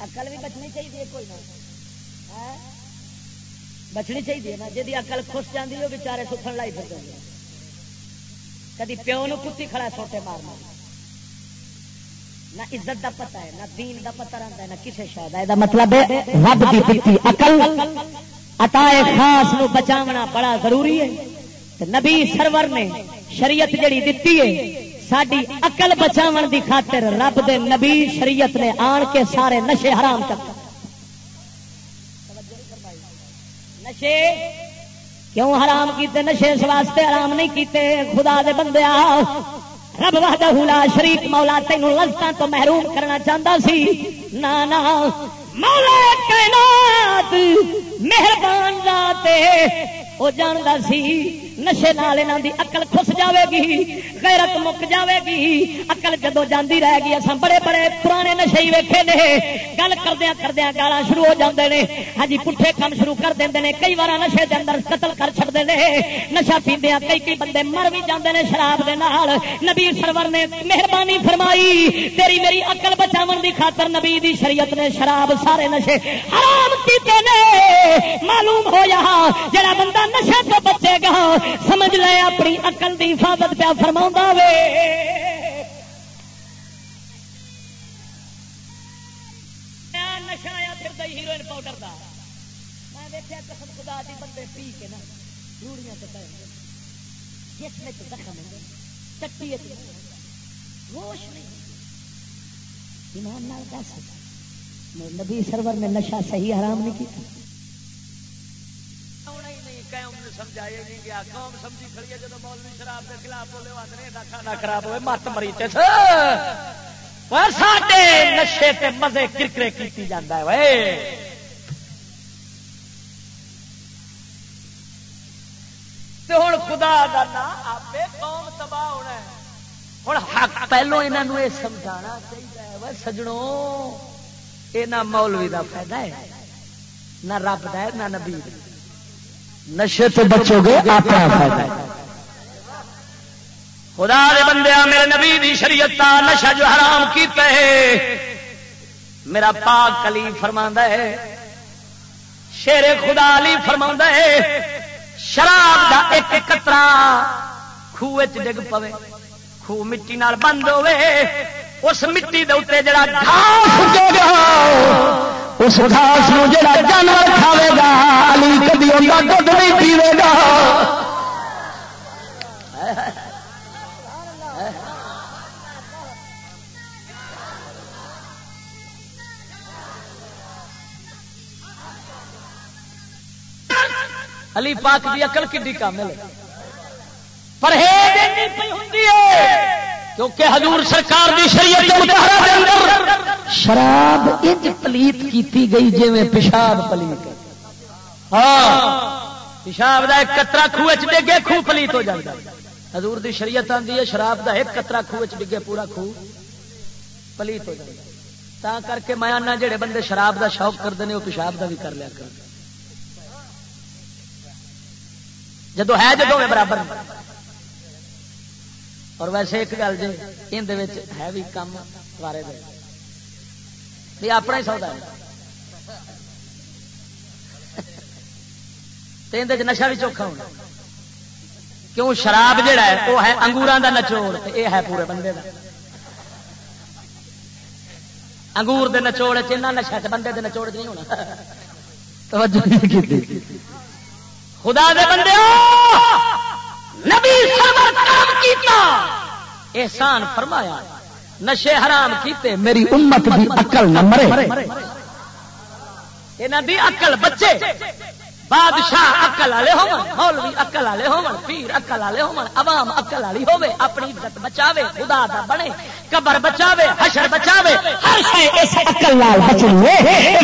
اقل بھی بچنی چاہیے کوئی نہ۔ ہاں؟ بچنی چاہیے نا جی اقل خوش جاتی وہ بچارے سکھن لائی پھر کدی پیو نو کتی کھڑا چھوٹے مارنا نہ عزت دا پتا ہے، نہ دین دا پتا رہتا ہے، نہ کسی شاید دا۔ مطلب ہے، رب کی اقل عطا خاص نو بچاونا بڑا ضروری ہے۔ نبی سرور نے شریعت جڑی دیتی ہے ساری اقل بچاو دی خاطر رب دے نبی شریعت نے آن کے سارے نشے حرام کر نشے کیوں حرام کیتے؟ نشے اس واسطے حرام نہیں کیتے۔ خدا دے بندے آؤ رب وحدہ لا شریک مولا تینوں لذتاں تو محروم کرنا چاہتا سی۔ نا نا مولا کائنات مہربان ذات او جانتا سی۔ نشے نال دی اقل خس جاوے گی، غیرت مک جاوے گی اقل جدو جاندی رہ گئی اصل بڑے بڑے پرانے نشے ہی ویکھے نے۔ گل کردیا کردیا گالا شروع ہو جاندے نے۔ ہاں جی پٹھے کام شروع کر دیں نے۔ کئی بار نشے دے اندر قتل کر چھڑتے ہیں نشا پیندیا کئی کئی بندے مر بھی جاندے نے شراب دے نال۔ نبی سرور نے مہربانی فرمائی، تیری میری اقل بچاون دی خاطر نبی دی شریعت نے شراب سارے نشے حرام کیتے نے۔ معلوم ہو یہاں، جڑا بندہ نشے تو بچے گا سمجھ لے اپنی اقل کی حفاظت پیا فرما وے۔ نشا آیا پھر ہیروئن پاؤڈر میں دیکھا قسم خدا دی بندے پی کے نا روڑیاں جس میں زخم چٹی ہوش نہیں۔ ایمان نال نبی سرور نے نشا صحیح حرام نہیں کیا سمجھایا نہیں گیا قوم سمجھی کھڑی ہے جب مولوی شراب کے خلاف بولے آدھے کھانا خراب ہوئے، مت مری ساڈے نشے تے مزے کرکرے کیتی جاتا ہے ہوں خدا کا نام آپ قوم تباہ ہونا ہے۔ ہوں حق پہلو یہاں یہ سمجھا چاہیے سجڑوں یہ نہ مولوی کا فائدہ ہے، نہ رب کا ہے، نہ نبی دا۔ نشے تو بچو گے اپنا فائدہ خدا دے بندے، میرے نبی دی شریعت کا نشا جو حرام کیتا ہے، میرا پاک کلی فرما ہے، شیر خدا علی فرما ہے، شراب دا ایک کترا خوہ ڈگ پوے خوہ مٹی نال بند ہوے، اس مٹی دے اتنے جڑا گھاس گا اس گھاس جڑا جانور کھاوے گا، علی کبھی ان کا دھد نہیں پیوے گا۔ علی پاک کی اکل کی کامل پرہیز کیونکہ حضور سرکار دی شریعت شراب انج پلیت کیتی گئی جی پیشاب پلیت۔ ہاں پیشاب کا ایک کترا خوہ ڈگے خوہ پلیت ہو جائے حضور دی شریعت آتی ہے شراب کا ایک کترا خوہ ڈگے پورا خوہ پلیت ہو جائے تا کر کے میں آنا جڑے بندے شراب دا شوق کرتے ہیں وہ پیشاب دا بھی کر لیا کر جدو ہے جدو برابر۔ اور ویسے ایک گل جی اندر ہے بھی کم بارے بھی اپنا ہی سودا ہے۔ اندر نشا بھی چوکھا ہونا۔ کیوں؟ شراب جہا ہے وہ ہے انگوران کا نچوڑ یہ ہے پورے بندے کا انگور دے نچوڑ چاہ نشا چ بندے دے نچوڑ نہیں ہونا۔ خدا دے بندے نبی سرور کام کیتا۔ احسان فرمایا نشے حرام کیتے میری امت دی عقل نہ مرے۔ دی عقل بچے۔ بادشاہ اکل والے ہو مولوی اکل والے پیر اکل والے عوام اکل والی ہوے اپنی عزت بچاوے، خدا دا بنے، قبر بچاوے، حشر بچاوے، ہر شے اس اکل نال بچے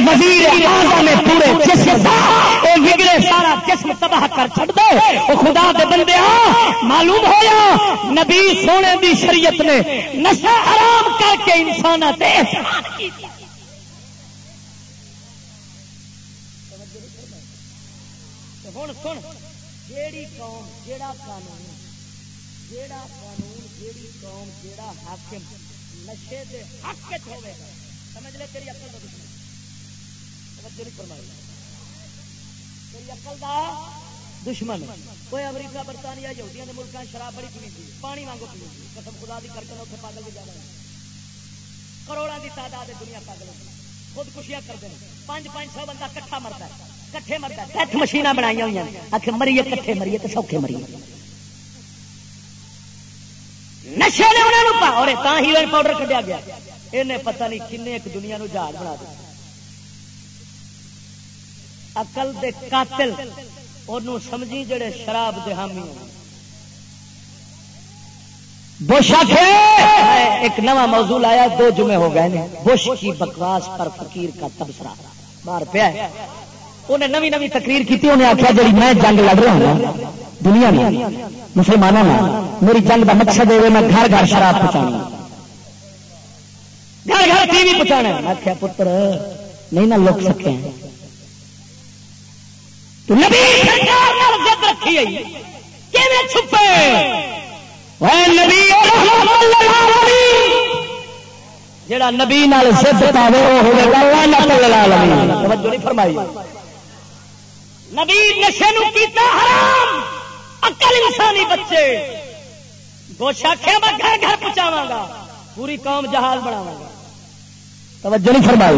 وزیر اعظم پورے جسم دا۔ اے بگڑے سارا جسم تباہ کر چھڑ دے۔ او خدا دے بندے معلوم ہویا، نبی سونے دی شریعت نے نشہ حرام کر کے انساناں تے احسان کیتا ہوں سن جیڑی قوم جیڑا قانون جیڑا قانون جیڑی قوم جیڑا حاکم نشے دے حق ہوے سمجھ لے تیری عقل کا دشمن توجہ نہیں فرمائی تیری عقل دا دشمن کوئی امریکہ برطانیہ یہودیاں دے ملکاں شراب بڑی پینی تھی پانی وانگو پینی تھی قسم خدا دی کر کے اوتھے پاگل بھی زیادہ کروڑاں دی تعداد ہے دنیا پاگل خود کشیاں کرتے ہیں پانچ پانچ سو بندہ کٹھا مرتا ہے کٹھے مرتا کٹھ مشیناں بنائی ہوئی ہیں۔ آخر مریے، کٹھے مریے تو سوکھے مریے۔ نشے نے انہوں نے اور ہیروئن پاؤڈر کٹیا گیا۔ انہیں پتہ نہیں کن ایک دنیا نو جہاز بنا دیا اقل دے قاتل انہوں سمجھی جڑے شراب دے حامی بش ایک نواں موضوع آیا دو جمعے ہو گئے بش کی بکواس پر فقیر کا تبصرہ۔ مار پیا انہیں نوی نوی تقریر کی انہیں آخیا جی میں جنگ لڑ رہا ہوں دنیا میں، مسلمانوں میں، میری جنگ کا مقصد ہے میں گھر گھر شراب پہنچا گھر گھر ٹی وی پہنچا آخیا پتر، نہیں نہ لوک سکے چھپے؟ جڑا نبی نال پاوے وہ ہوگا فرمائی۔ نبی نشے نو کیتا حرام اکل انسانی بچے۔ گوشا کھے میں گھر گھر پہنچاوا گا پوری قوم جہاز بناوا گا توجہ نہیں فرمائی۔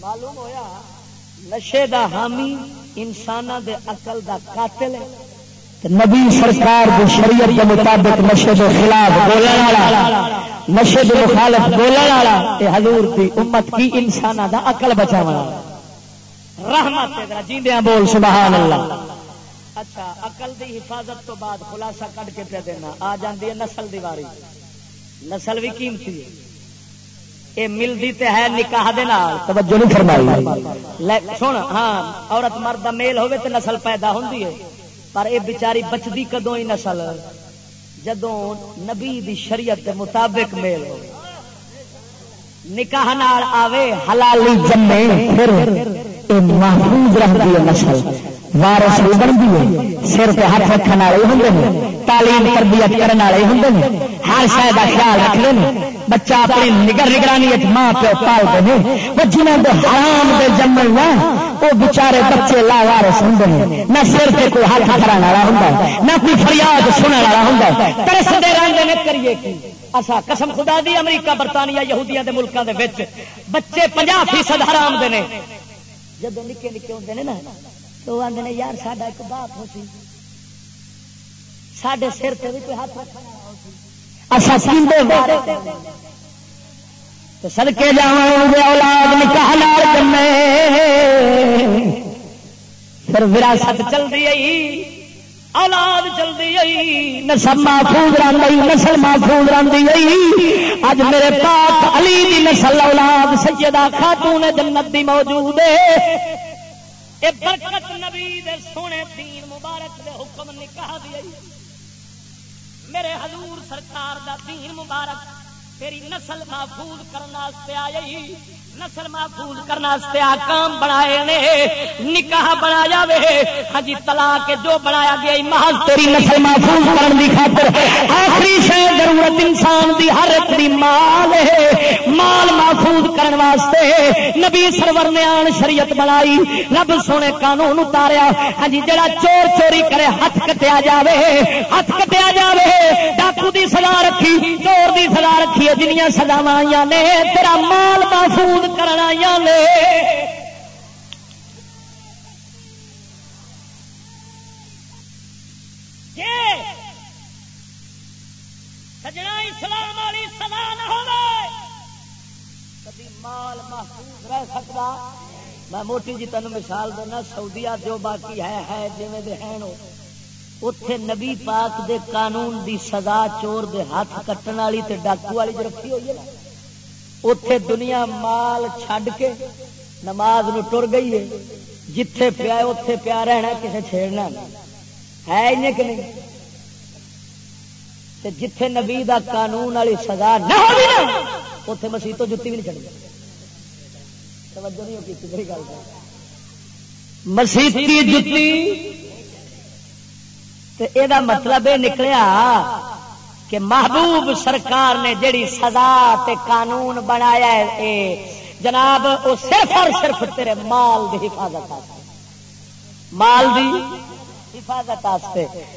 معلوم ہویا، نشے دا حامی انسان دے عقل دا قاتل ہے۔ نبی سرکار دی شریعت کے مطابق نشے کے خلاف بولن والا، نشے کے مخالف بولن والا، اے حضور دی امت کی انسان دا عقل بچاوا رحمت جیندیاں بول سبحان اللہ۔ اچھا اقل دی حفاظت تو بعد خلاصہ کٹ کے پہ دینا۔ آ جاندی ہے نسل دیواری نسل بھی قیمتی ہے۔ یہ ملتی تے ہے نکاح دے نال۔ توجہ نہیں فرمائی۔ سن ہاں عورت مرد دا میل ہوے تے نسل پیدا ہوندی ہے۔ پر اے بیچاری بچدی کدوں ہی نسل؟ جدوں نبی دی شریعت دے مطابق میل ہو نکاح نال آوے حلالی جمے پھر۔ محفوظ رہتی ہے نسل۔ وارس بھی بنتی ہے، سر پہ ہاتھ رکھنے والے ہوں تعلیم تربیت کرنے والے ہوں ہر شاید کا خیال رکھتے ہیں بچہ اپنی نگر نگرانی ماں پیو پالتے ہیں وہ جنہوں کے حرام کے جمن نا وہ بچارے بچے لا وارس ہوں نہ سر پہ کوئی ہاتھ کرانے والا ہوں نہ کوئی فریاد سننے والا ہوں ترستے رہتے کریے کی؟ اچھا قسم خدا دی، امریکہ، برطانیہ، یہودیاں دے ملکوں دے وچ بچے پناہ فیصد حرام دے جب نکے نکے ہوتے نا، تو آدھے نے، یار ساڈا ایک باپ ہو سی۔ سڈے سر پہ بھی کوئی ہاتھ سڑکے جا اولاد نکاح پھر وراثت چل رہی اولاد چلتی آئی، نسل محفوظ رہی نسل محفوظ رہی آئی۔ اج میرے پاک علی دی نسل اولاد، سیدہ خاتون جنت دی موجود ہے۔ برکت نبی دے سونے دین مبارک دے حکم نکاح دی آئی۔ میرے حضور سرکار دا دین مبارک تیری نسل محفوظ کرنے آئی۔ نسل محفوظ کرنے آکام بنائے نے، نکاح بنا جاوے۔ ہاں جی، طلاق جو بنایا گیا محض تیری نسل محفوظ کرنے کی خاطر۔ آخری شہ ضرورت انسان دی، ہر ایک دی مال ہے۔ مال محفوظ کرنے واسطے نبی سرور نے آن شریعت بنائی۔ رب سونے قانون اتاریا۔ ہاں جی، جڑا چور چوری کرے ہاتھ کٹیا جاوے۔ ہاتھ کٹیا جاوے، ڈاکو دی سزا رکھی، چور دی سزا رکھی ہے جنیاں سزاوا آئی نے۔ تیرا مال محفوظ کرنا لے۔ سجنا اسلام والی سزا نہ ہو کبھی مال محفوظ رہ سکتا۔ میں موٹی جی تین مثال دینا سعودیا جو باقی ہے ہے جی ہیں اتے نبی پاک دے قانون دی سزا چور دے ہاتھ کٹن والی تے ڈاکو والی جو رکھی ہوئی ہے نا اتے دنیا مال چھڈ کے نماز نو ٹر گئی ہے۔ جتھے پیا اتے پیا رہنا کسے چھیڑنا ہے کہ نہیں؟ جتھے نبی دا قانون والی سزا نہ اتے مسیح تو جتی بھی نہیں چڑھ توجہ نہیں کی گل مسیح جتی مطلب یہ نکلیا کہ محبوب سرکار نے جڑی سزا تے قانون بنایا ہے، اے جناب وہ صرف اور صرف تیرے مال دی حفاظت مال دی حفاظت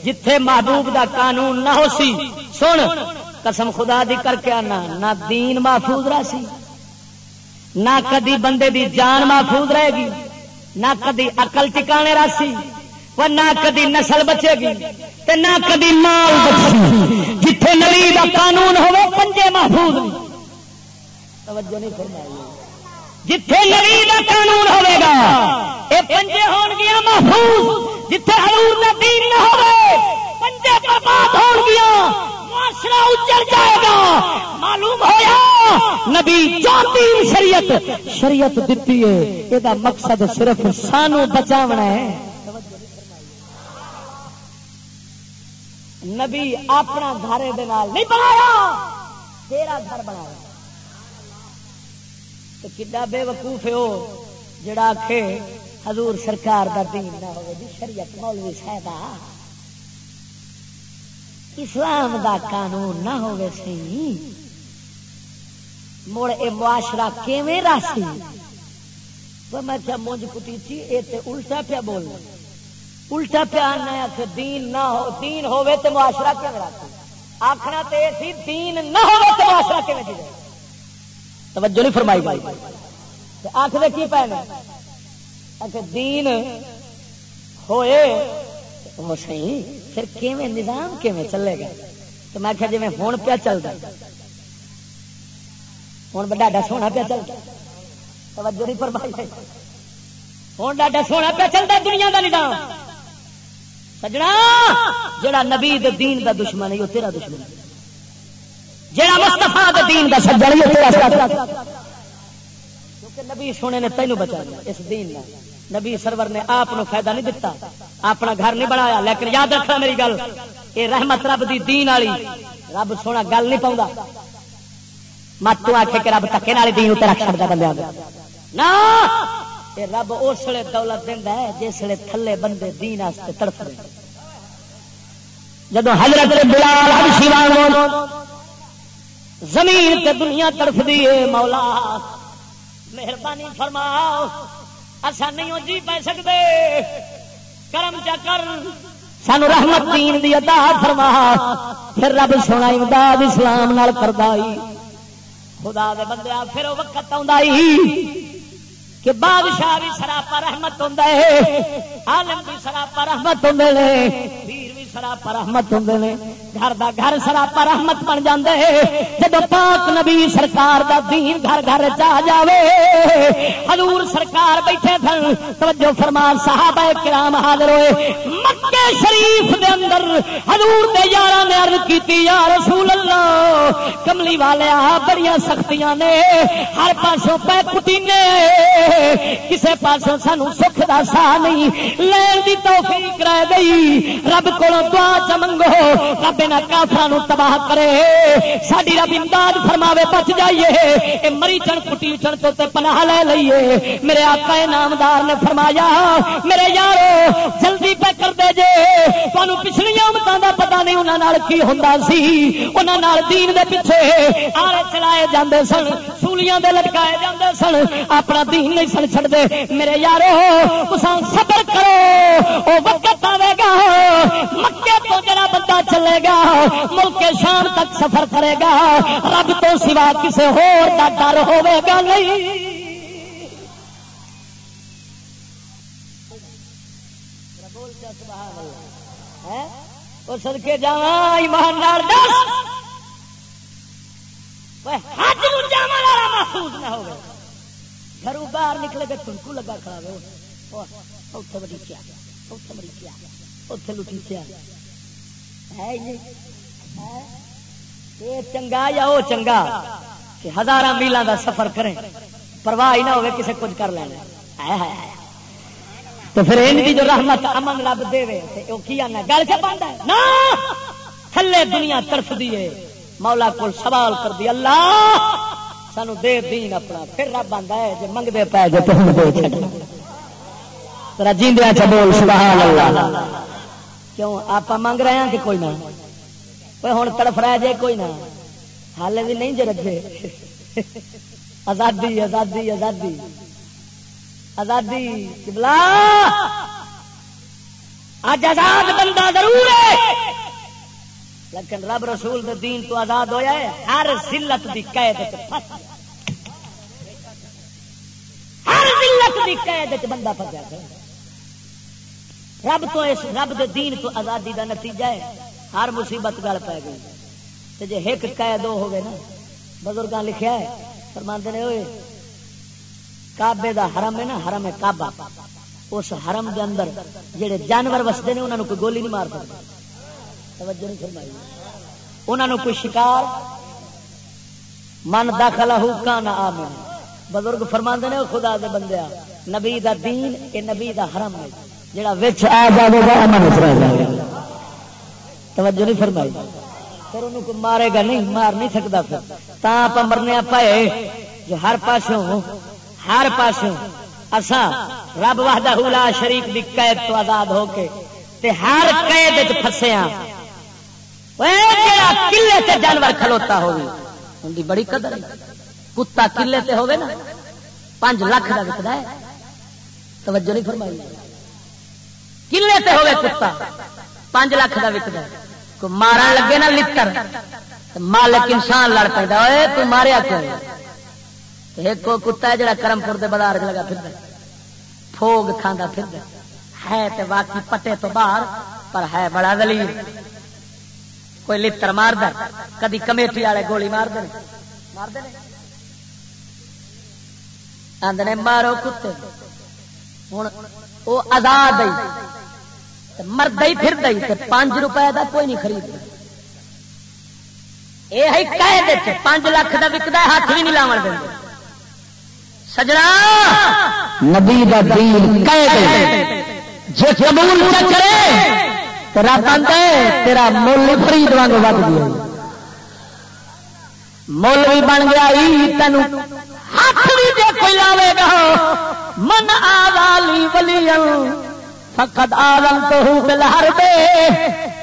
جتھے محبوب دا قانون نہ ہو سی، سن، قسم خدا دی کر کے آنا، نہ دین محفوظ رہ سی۔ نہ کدی بندے دی جان محفوظ رہے گی، نہ کدی اقل ٹکانے رہ سی۔ وہ نہ کدی نسل بچے گی تے نہ کدی مال بچے جتھے نبی دا قانون ہوے پنجے محفوظ توجہ نہیں فرمائی۔ جتھے نبی دا قانون ہوے گا، اے پنجے ہون گیا محفوظ۔ جتھے حضور دا دین نہ ہوے پنجے برباد ہون گیا معاشرہ اجڑ جائے گا۔ معلوم ہویا، نبی جو دین شریعت شریعت دتی ہے۔ اے دا مقصد صرف سانو بچاونا ہے۔ نبی اپنا گھر نہیں بنایا، تیرا گھر بنایا۔ تو کڈا بے وقوف ہے وہ جڑا آخے حضور سرکار دا دین نہ ہو جی شریعت مولوی صاحب اسلام دا قانون نہ ہوے سی۔ مڑ اے معاشرہ کیویں راسی؟ میں کیا مونج کٹی تھی، اے تے الٹا پیا بولنا الٹا پیار نہ آخ دین نہ ہو، دین ہوے تو معاشرہ کیوں رکھ آخنا تو یہ سی، دین نہ ہو تو معاشرہ کیوں دی جی؟ توجہ نہیں فرمائی بھائی۔ آخ دے کی پہنے آخ دین ہوئے وہ صحیح، پھر کیویں نظام کیویں چلے گا؟ تو میں آخیا جی میں ہوں پیا چلتا ہوں ڈاڈا سونا پیا چلتا توجہ نہیں فرمائی ہوں ڈاڈا سونا پیا چلتا دنیا کا نظام۔ سجنا! جڑا نبی دے دین دا دشمن ہے وہ تیرا دشمن ہے۔ جڑا مستفا دین دا سجن ہے تیرا سجن کیونکہ نبی سونے نے تینوں بچا لیا اس دین نے نبی سرور نے آپ نو فائدہ نہیں دتا۔ اپنا گھر نہیں بنایا، لیکن یاد رکھنا میری گل۔ یہ رحمت رب دی دین والی، رب سونا گل نہیں پاؤں مت تو آخ کے رب تکے دین اتنے رکھ چڑتا بندے نہ! رب اس لیے دولت دینا ہے جس لیے تھلے بندے دین تڑف رہے جب حضرت بلال زمین تے دنیا تڑف دیے مولا، مہربانی فرماؤ اصا نہیں جی پی سکتے کرم چکر سانو رحمت دین دی عطا فرما۔ پھر رب سونا امداد اسلام نال کردائی۔ خدا دے بندے پھر وہ وقت آئی کہ بادشاہ بھی سراپا رحمت ہوں عالم بھی سراپا رحمت ہوں پیر سراپا رحمت ہوں گھر دا گھر سراپا رحمت بن جاندے۔ جب پاک نبی سرکار دا دین گھر گھر چاہ جاوے، حضور سرکار بیٹھے تھن، توجہ فرما، صحابہ کرام حاضر ہوئے۔ مکے شریف دے اندر حضور دے یارہ نے عرض کیتی، یا رسول اللہ، کملی والے بڑی سختیاں نے، ہر پاسوں پہ کٹینے، کسے پاس سانو سکھ دا سا نہیں، لین دی توفیق رہ گئی۔ رب کو دعا چمنگو، رب نہ کافر تباہ کرے۔ ساری رب امداد فرماوے، بچ جائیے۔ اے مری چن کٹی چن تو تے پناہ لے لئیے۔ میرے آقا نامدار نے فرمایا، میرے یارو، جلدی پہ کر دے جے۔ تمہیں پچھلیاں امتوں کا پتا نہیں انہوں کی ہوں سی۔ انہوں دین دے پیچھے آرے چلائے جاندے سن، سولیاں دے لٹکائے جاندے سن۔ اپنا دین نہیں سن چڑتے میرے یارو صبر کرو۔ وہ وقت آئے گا۔ مکے تو جڑا بندہ چلے گا، ملک شام تک سفر کرے گا، رب تو سوا کسی ہور ہوا ڈر ہوگا نہیں۔ سدکے جا ایمان حج جا نہ ہوگا گھروں باہر نکلے گا، تنکو لگا کھڑا اتنے بڑی کیا اتنے بڑی کیا اتنے لٹی کیا چنگا یا وہ چنگا، کہ ہزار میلوں کا سفر کریں، پرواہ نہ ہوئے کسے کچھ کر لینا تو پھر ان کی جو رحمت امن رب دے وہ کی آنا گل سے بند ہے۔ تھلے دنیا طرف دیے مولا کو سوال کر دی، اللہ! سانو دے دین اپنا۔ پھر رب آتا ہے جی منگتے پی جائے تو ہم دے چڑ جیندیا چ بول، سبحان اللہ۔ کیوں؟ آپ منگ رہے ہیں کہ کوئی نہ۔ ہوں تڑف رہا جائے کوئی نہ۔ حال بھی نہیں جی رکھے۔ آزادی آزادی آزادی۔ آزادی بلا اج آزاد بندہ ضرور ہے۔ لیکن رب رسول دے دین تو آزاد ہویا ہے۔ ہر ذلت دی قید ہر ذلت دی قید بندہ پھسیا رب تو اس رب دے دین تو آزادی دا نتیجہ ہے۔ ہر مصیبت گل پی گئی۔ تے جے ایک قید ہو گئے نا، بزرگاں لکھیا ہے، فرماندے نے ہوئے کعبے دا حرم ہے نا، حرم ہے کعبہ۔ اس حرم دے اندر جڑے جانور وستے نے، انہاں نو کوئی گولی نہیں مار سکتا۔ توجہ نہیں فرمائی۔ انہاں نو کوئی شکار، من داخل ہو کان آمن۔ بزرگ فرماندے نے، خدا دے بندیا نبی دا دین، اے نبی دا حرم ہے۔ جڑا وچ آ جاوے گا امن رہ جائے گا۔ توجہ نہیں فرمائی۔ پھر انہوں کو مارے گا نہیں، مار نہیں سکتا پھر۔ تا آپ مرنے پائے جو ہر پاسوں ہر پاسوں اسا رب وحدہ لا شریف دی قید تو آزاد ہو کے تے ہر قید وچ پھسے ہاں کلے تے جانور کھلوتا ہوگی ان دی بڑی قدر کتا کلے تے ہوگی نا، پانچ لاکھ کا وکدا ہے۔ توجہ نہیں فرمائی۔ کلے تے ہوگی کتا۔ پانچ لاکھ کا وکدا ہے کو مارن لگے نا لتر۔ مالک انسان لڑ پہ تو ماریا ایک کتا ہے جڑا کرم پور بازار لگا پھر فوگ کھانا پھر ہے۔ تے واقعی پٹے تو باہر، پر ہے بڑا دلیل کوئی لتر مار د کدی کمیٹی والے گولی مار دیں مار دیں آدھے مارو کتے۔ ہوں وہ آزاد مرد ہی پھر دئی پانچ روپئے کا کوئی نہیں خرید یہ پانچ لاکھ کا وکتا ہاتھ بھی نہیں لاو دیں سجنا! نبی جی قبول نہ کرے تیرا بند ہے، تیرا مل فرید واگ ود گیا۔ مل بھی بن گیا تین ہاتھ بھی جی کوئی لاوے گا۔ من آوالی ولی فقط آلم تو ہوں بلہر دے۔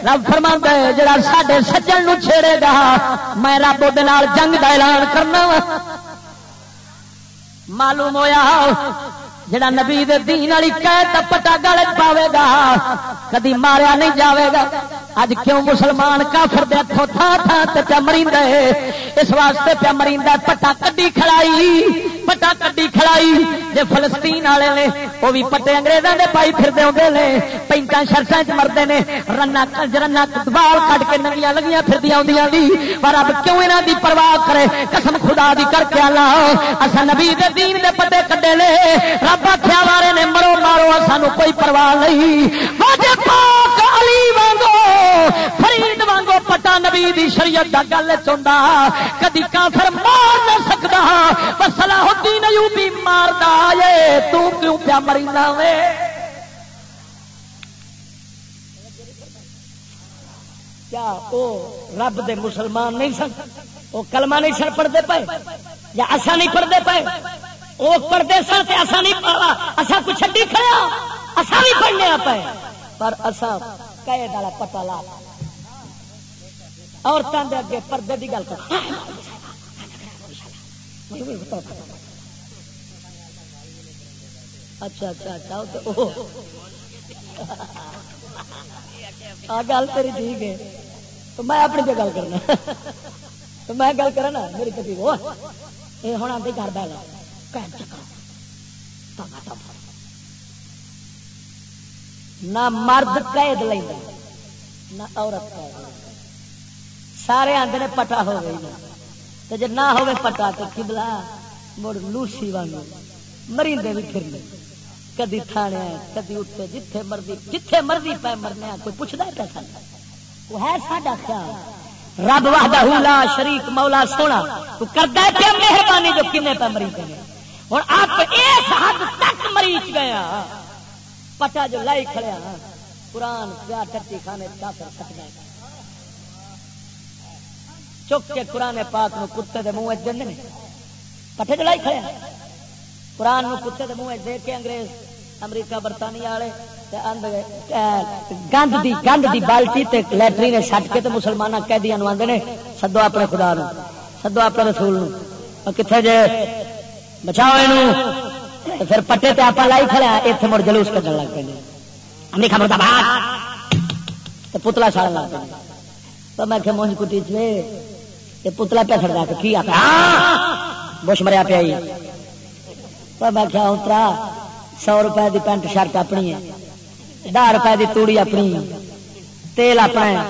رب فرما جڑا ساڈے سجن نو چھیڑے گا، میں رب جنگ کا اعلان کرنا معلوم ہویا جڑا نبی دے دین والی قید پٹا گل پاوے گا کدی ماریا نہیں جاوے گا اج کیوں مسلمان کافر دے ہتھوں تھا تھا تے پیا مریندا ہے؟ اس واسطے پیا مریندا پٹا کڈی کھڑائی، پٹا کڈی کھڑائی۔ جے فلسطین والے نے وہ بھی پٹے انگریزاں دے پائی پھردے ہوندے نے۔ پینٹاں شرٹاں وچ مردے نے، رنا رنا بال کٹ کے ننگیاں لگیاں پھردیاں ہوندیاں دی۔ پر اب کیوں انہاں دی پرواہ کرے؟ قسم خدا دی کر کے اللہ اسا نبی دے دین دے پٹے کڈے لے رب رب آخیا والے نے مرو مارو سانو کوئی پرواہ نہیں۔ پاک علی وانگو، فرید وانگو پٹا نبی دی شریعت دا گل چوندا کدی کافر مار نہ سکدا پر صلاح الدین ایوبی ماردا۔ اے، تو کیوں پیا مرینا وے؟ کیا او رب دے مسلمان نہیں سن؟ وہ کلمہ نہیں سن پڑھتے پے یا اصا نہیں پڑھتے پے وہ پڑھتے سن سے اصا نہیں پڑھا اصا کو چڈی کھڑا ہاں۔ اصا بھی پڑھنے پے۔ پر اصا قید والا پتا لا۔ عورتوں کے اگے پردے کی گل کر اچھا اچھا اچھا گل تیری ٹھیک ہے۔ تو میں اپنی پہ گل کرنا۔ تو میں گل کرا نا میری پتی وہ یہ ہوں آتے گھر بہ لو نہ مرد قید لینا نہ عورت قید سارے آدھے نے پٹا ہو گئی تو جی نہ ہوئے پٹا تو کبلا مڑ لوسی وانگو۔ مریندے بھی پھرنے۔ کدی تھانے کدی اتنے جتھے مرضی جتھے مرضی پہ مرنے کوئی پوچھتا ہے پیسہ وہ ہے ساڈا خیال۔ رب وحدہ لا شریک، مولا سونا۔ تو کردا ہے پیا مہربانی جو کنے پہ مریندے نے؟ ہوں آپ اس حد تک مریچ گیا پٹا جو لائی کھڑیا قرآن کیا ٹٹی کھانے کافر سکتا ہے چک کے قرآن پاک نو کتے دے منہ دے پٹے جو لائی کھڑیا قرآن نو کتے دے منہ دے کے انگریز، امریکہ، برطانیہ والے گند دی گند دی بالٹی تے لیٹری نے سٹ کے تو مسلمان قیدیاں آدھے نے۔ سدو اپنے خدا نو، سدو اپنے رسول نو۔ کتنے جے؟ بچاؤ یہ پھر پٹے تے آپ لائی کھڑے اتنے مڑ جلوس کٹن لگ پے امریکہ مرد آباد پتلا ساڑ لگ پہ تو میں کہ مونج کٹی چلے یہ پتلا پہ سڑ کے کی آتا ہاں، بش مریا پیا میں کیا اترا سو روپئے کی پینٹ شرٹ اپنی ہے، دہ روپئے کی توڑی اپنی تیل اپنا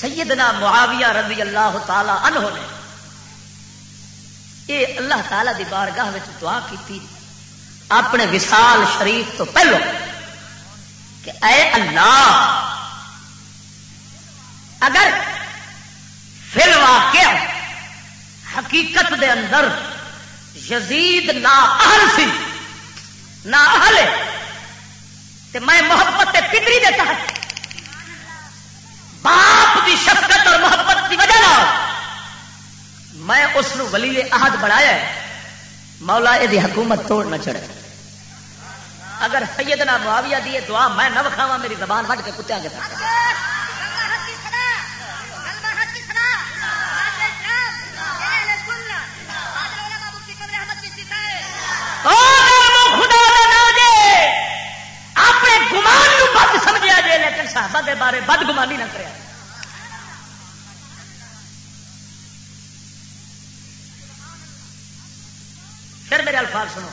سیدنا معاویہ رضی اللہ تعالی عنہ نے یہ اللہ تعالی دی بارگاہ دعا کی اپنے وسال شریف تو پہلو کہ اے اللہ، اگر فل واقع حقیقت دے اندر یزید نہ اہل سی نہ اہل تے میں محبت پدری دے تحت باپ دی شفقت اور محبت کی وجہ میں اس ولی عہد بنایا مولا یہ حکومت توڑ نہ چڑھے۔ اگر سیدنا معاویہ دیے دعا میں نہ کھاوا میری زبان ہٹ کے کتیا کے اپنے صحابہ کے بارے بد گمانی نہ کرے۔ پھر میرے الفاظ سنو۔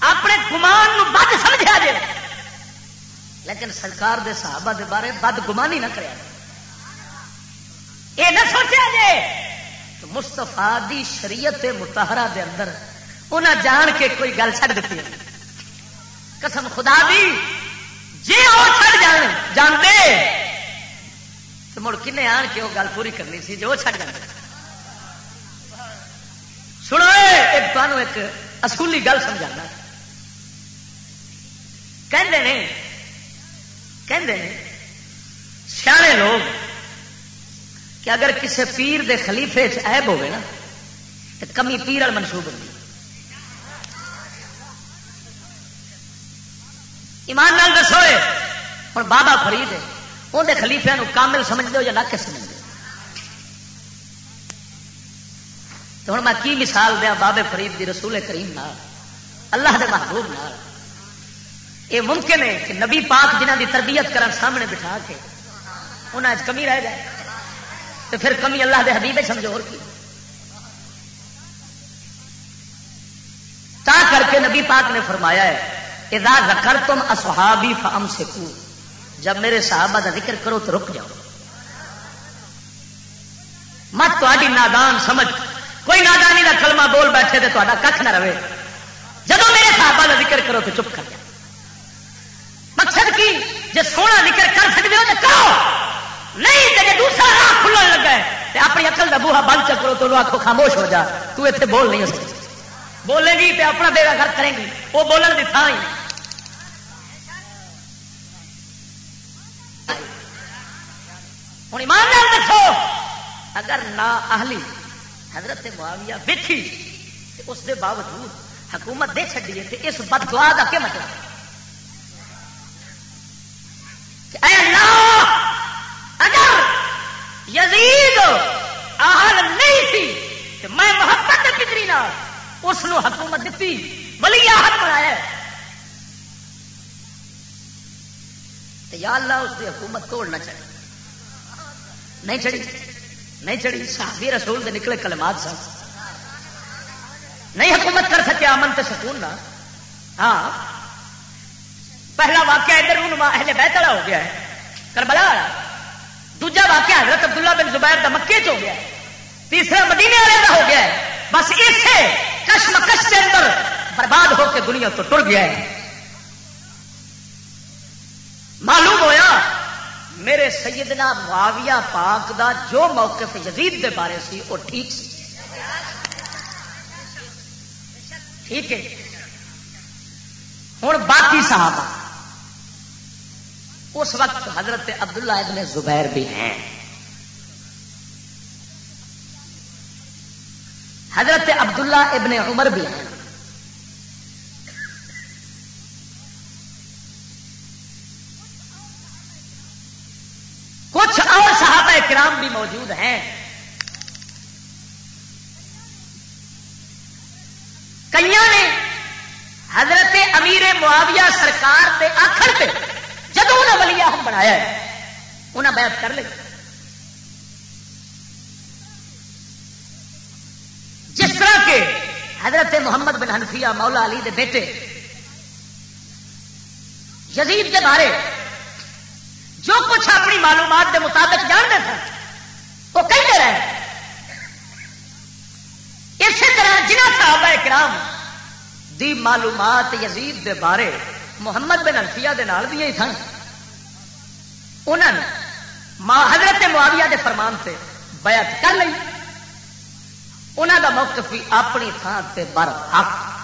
اپنے گمان نو بد سمجھا جائے لیکن سرکار دے صحابہ دے بارے بد گمانی نہ کرے۔ یہ نہ سوچا جائے تو مستفا دی شریعت متحرہ دے اندر انہیں جان کے کوئی گل چڑھ دیتی ہے قسم خدا دی۔ جی وہ چڑ جان، جانتے؟ تو مڑ کن آن کے وہ گل پوری کرنی سی، جو چڑ جاتے سنو ایک تمہوں ایک اصولی گل سمجھانا۔ کہ سیانے لوگ، کہ اگر کسی پیر دے خلیفے چیب ہوگی نا، تو کمی پیر وال منسوب ہوگی ایمان نال دسو ہوں بابا فرید ہے اندر خلیفے کامل سمجھ دو یا نہ سمجھ دو تو ہوں میں کی مثال دیا بابے فرید دی رسول کریم نال، اللہ دے محبوب نال؟ یہ ممکن ہے کہ نبی پاک جنہ دی تربیت کرن سامنے بٹھا کے انہیں کمی رہ جائے۔ تو پھر کمی اللہ دے حبیب سمجھو اور کی؟ تا کر کے نبی پاک نے فرمایا ہے اذا رکھر تم اصحابی فام سکو جب میرے صحابہ کا ذکر کرو تو رک جاؤ۔ مت تاری نادان سمجھ۔ کوئی نادانی کا کلمہ بول بیٹھے تو کھ نہ رہے۔ جب میرے صحابہ کا ذکر کرو تو چپ کر جاؤ۔ مقصد کی؟ جی سونا ذکر کر سکتے ہو تو کرو۔ نہیں جی دوسرا راہ کھلنے لگا ہے تو اپنی اکل کا بوہا بند چکرو تو آخو خاموش ہو جا۔ تو اتنے بول نہیں سکتی بولے جی گی تو اپنا بیڑا گھر کریں گی۔ وہ بولن کی تھان ہی۔ ہوں ایمان دیکھو اگر نہ اہلی حضرت معاویہ ویکھی اس دے باوجود حکومت دے چڈیے تو اس بدوا کا کیا مطلب؟ حکومت دیتی بلی آہت بنایا یا اللہ، اس کی حکومت توڑنا چاہیے نہیں چڑی نہیں چڑی صحابی رسول دے نکلے کلمات سن۔ نہیں حکومت کر سکے امن تو سکون نہ۔ ہاں۔ پہلا واقعہ ادھر اہل بیت والا ہو گیا ہے، کربلا والا۔ دوجا واقعہ حضرت عبداللہ بن زبیر دا مکے چ ہو گیا ہے۔ تیسرا مدینے والے کا ہو گیا ہے۔ بس اسے کشمکش کے اندر برباد ہو کے دنیا تو ٹر گیا ہے۔ معلوم ہویا میرے سیدنا معاویہ پاک دا جو موقف یزید دے بارے سی وہ ٹھیک سی۔ ٹھیک ہے۔ ہوں باقی صحابہ، اس وقت حضرت عبداللہ ابن زبیر بھی ہیں۔ حضرت عبداللہ ابن عمر بھی ہیں۔ کچھ اور صحابہ کرام بھی موجود ہیں۔ کئی نے حضرت امیر معاویہ سرکار کے آخر پہ جب انہیں ولی ہم بنایا ہے انہیں بیعت کر لی طرح کے حضرت محمد بن حنفیہ مولا علی دے بیٹے یزید کے بارے جو کچھ اپنی معلومات کے مطابق جانتے تھے وہ کہتے رہے۔ اسی طرح جنہ صحابہ کرام دی معلومات یزید دے بارے محمد بن الفیا دے نال بھی سن۔ انہوں نے حضرت معاویہ دے فرمان سے بیعت کر لی۔ انہوں دا موقف بھی اپنی تھان سے بر حق۔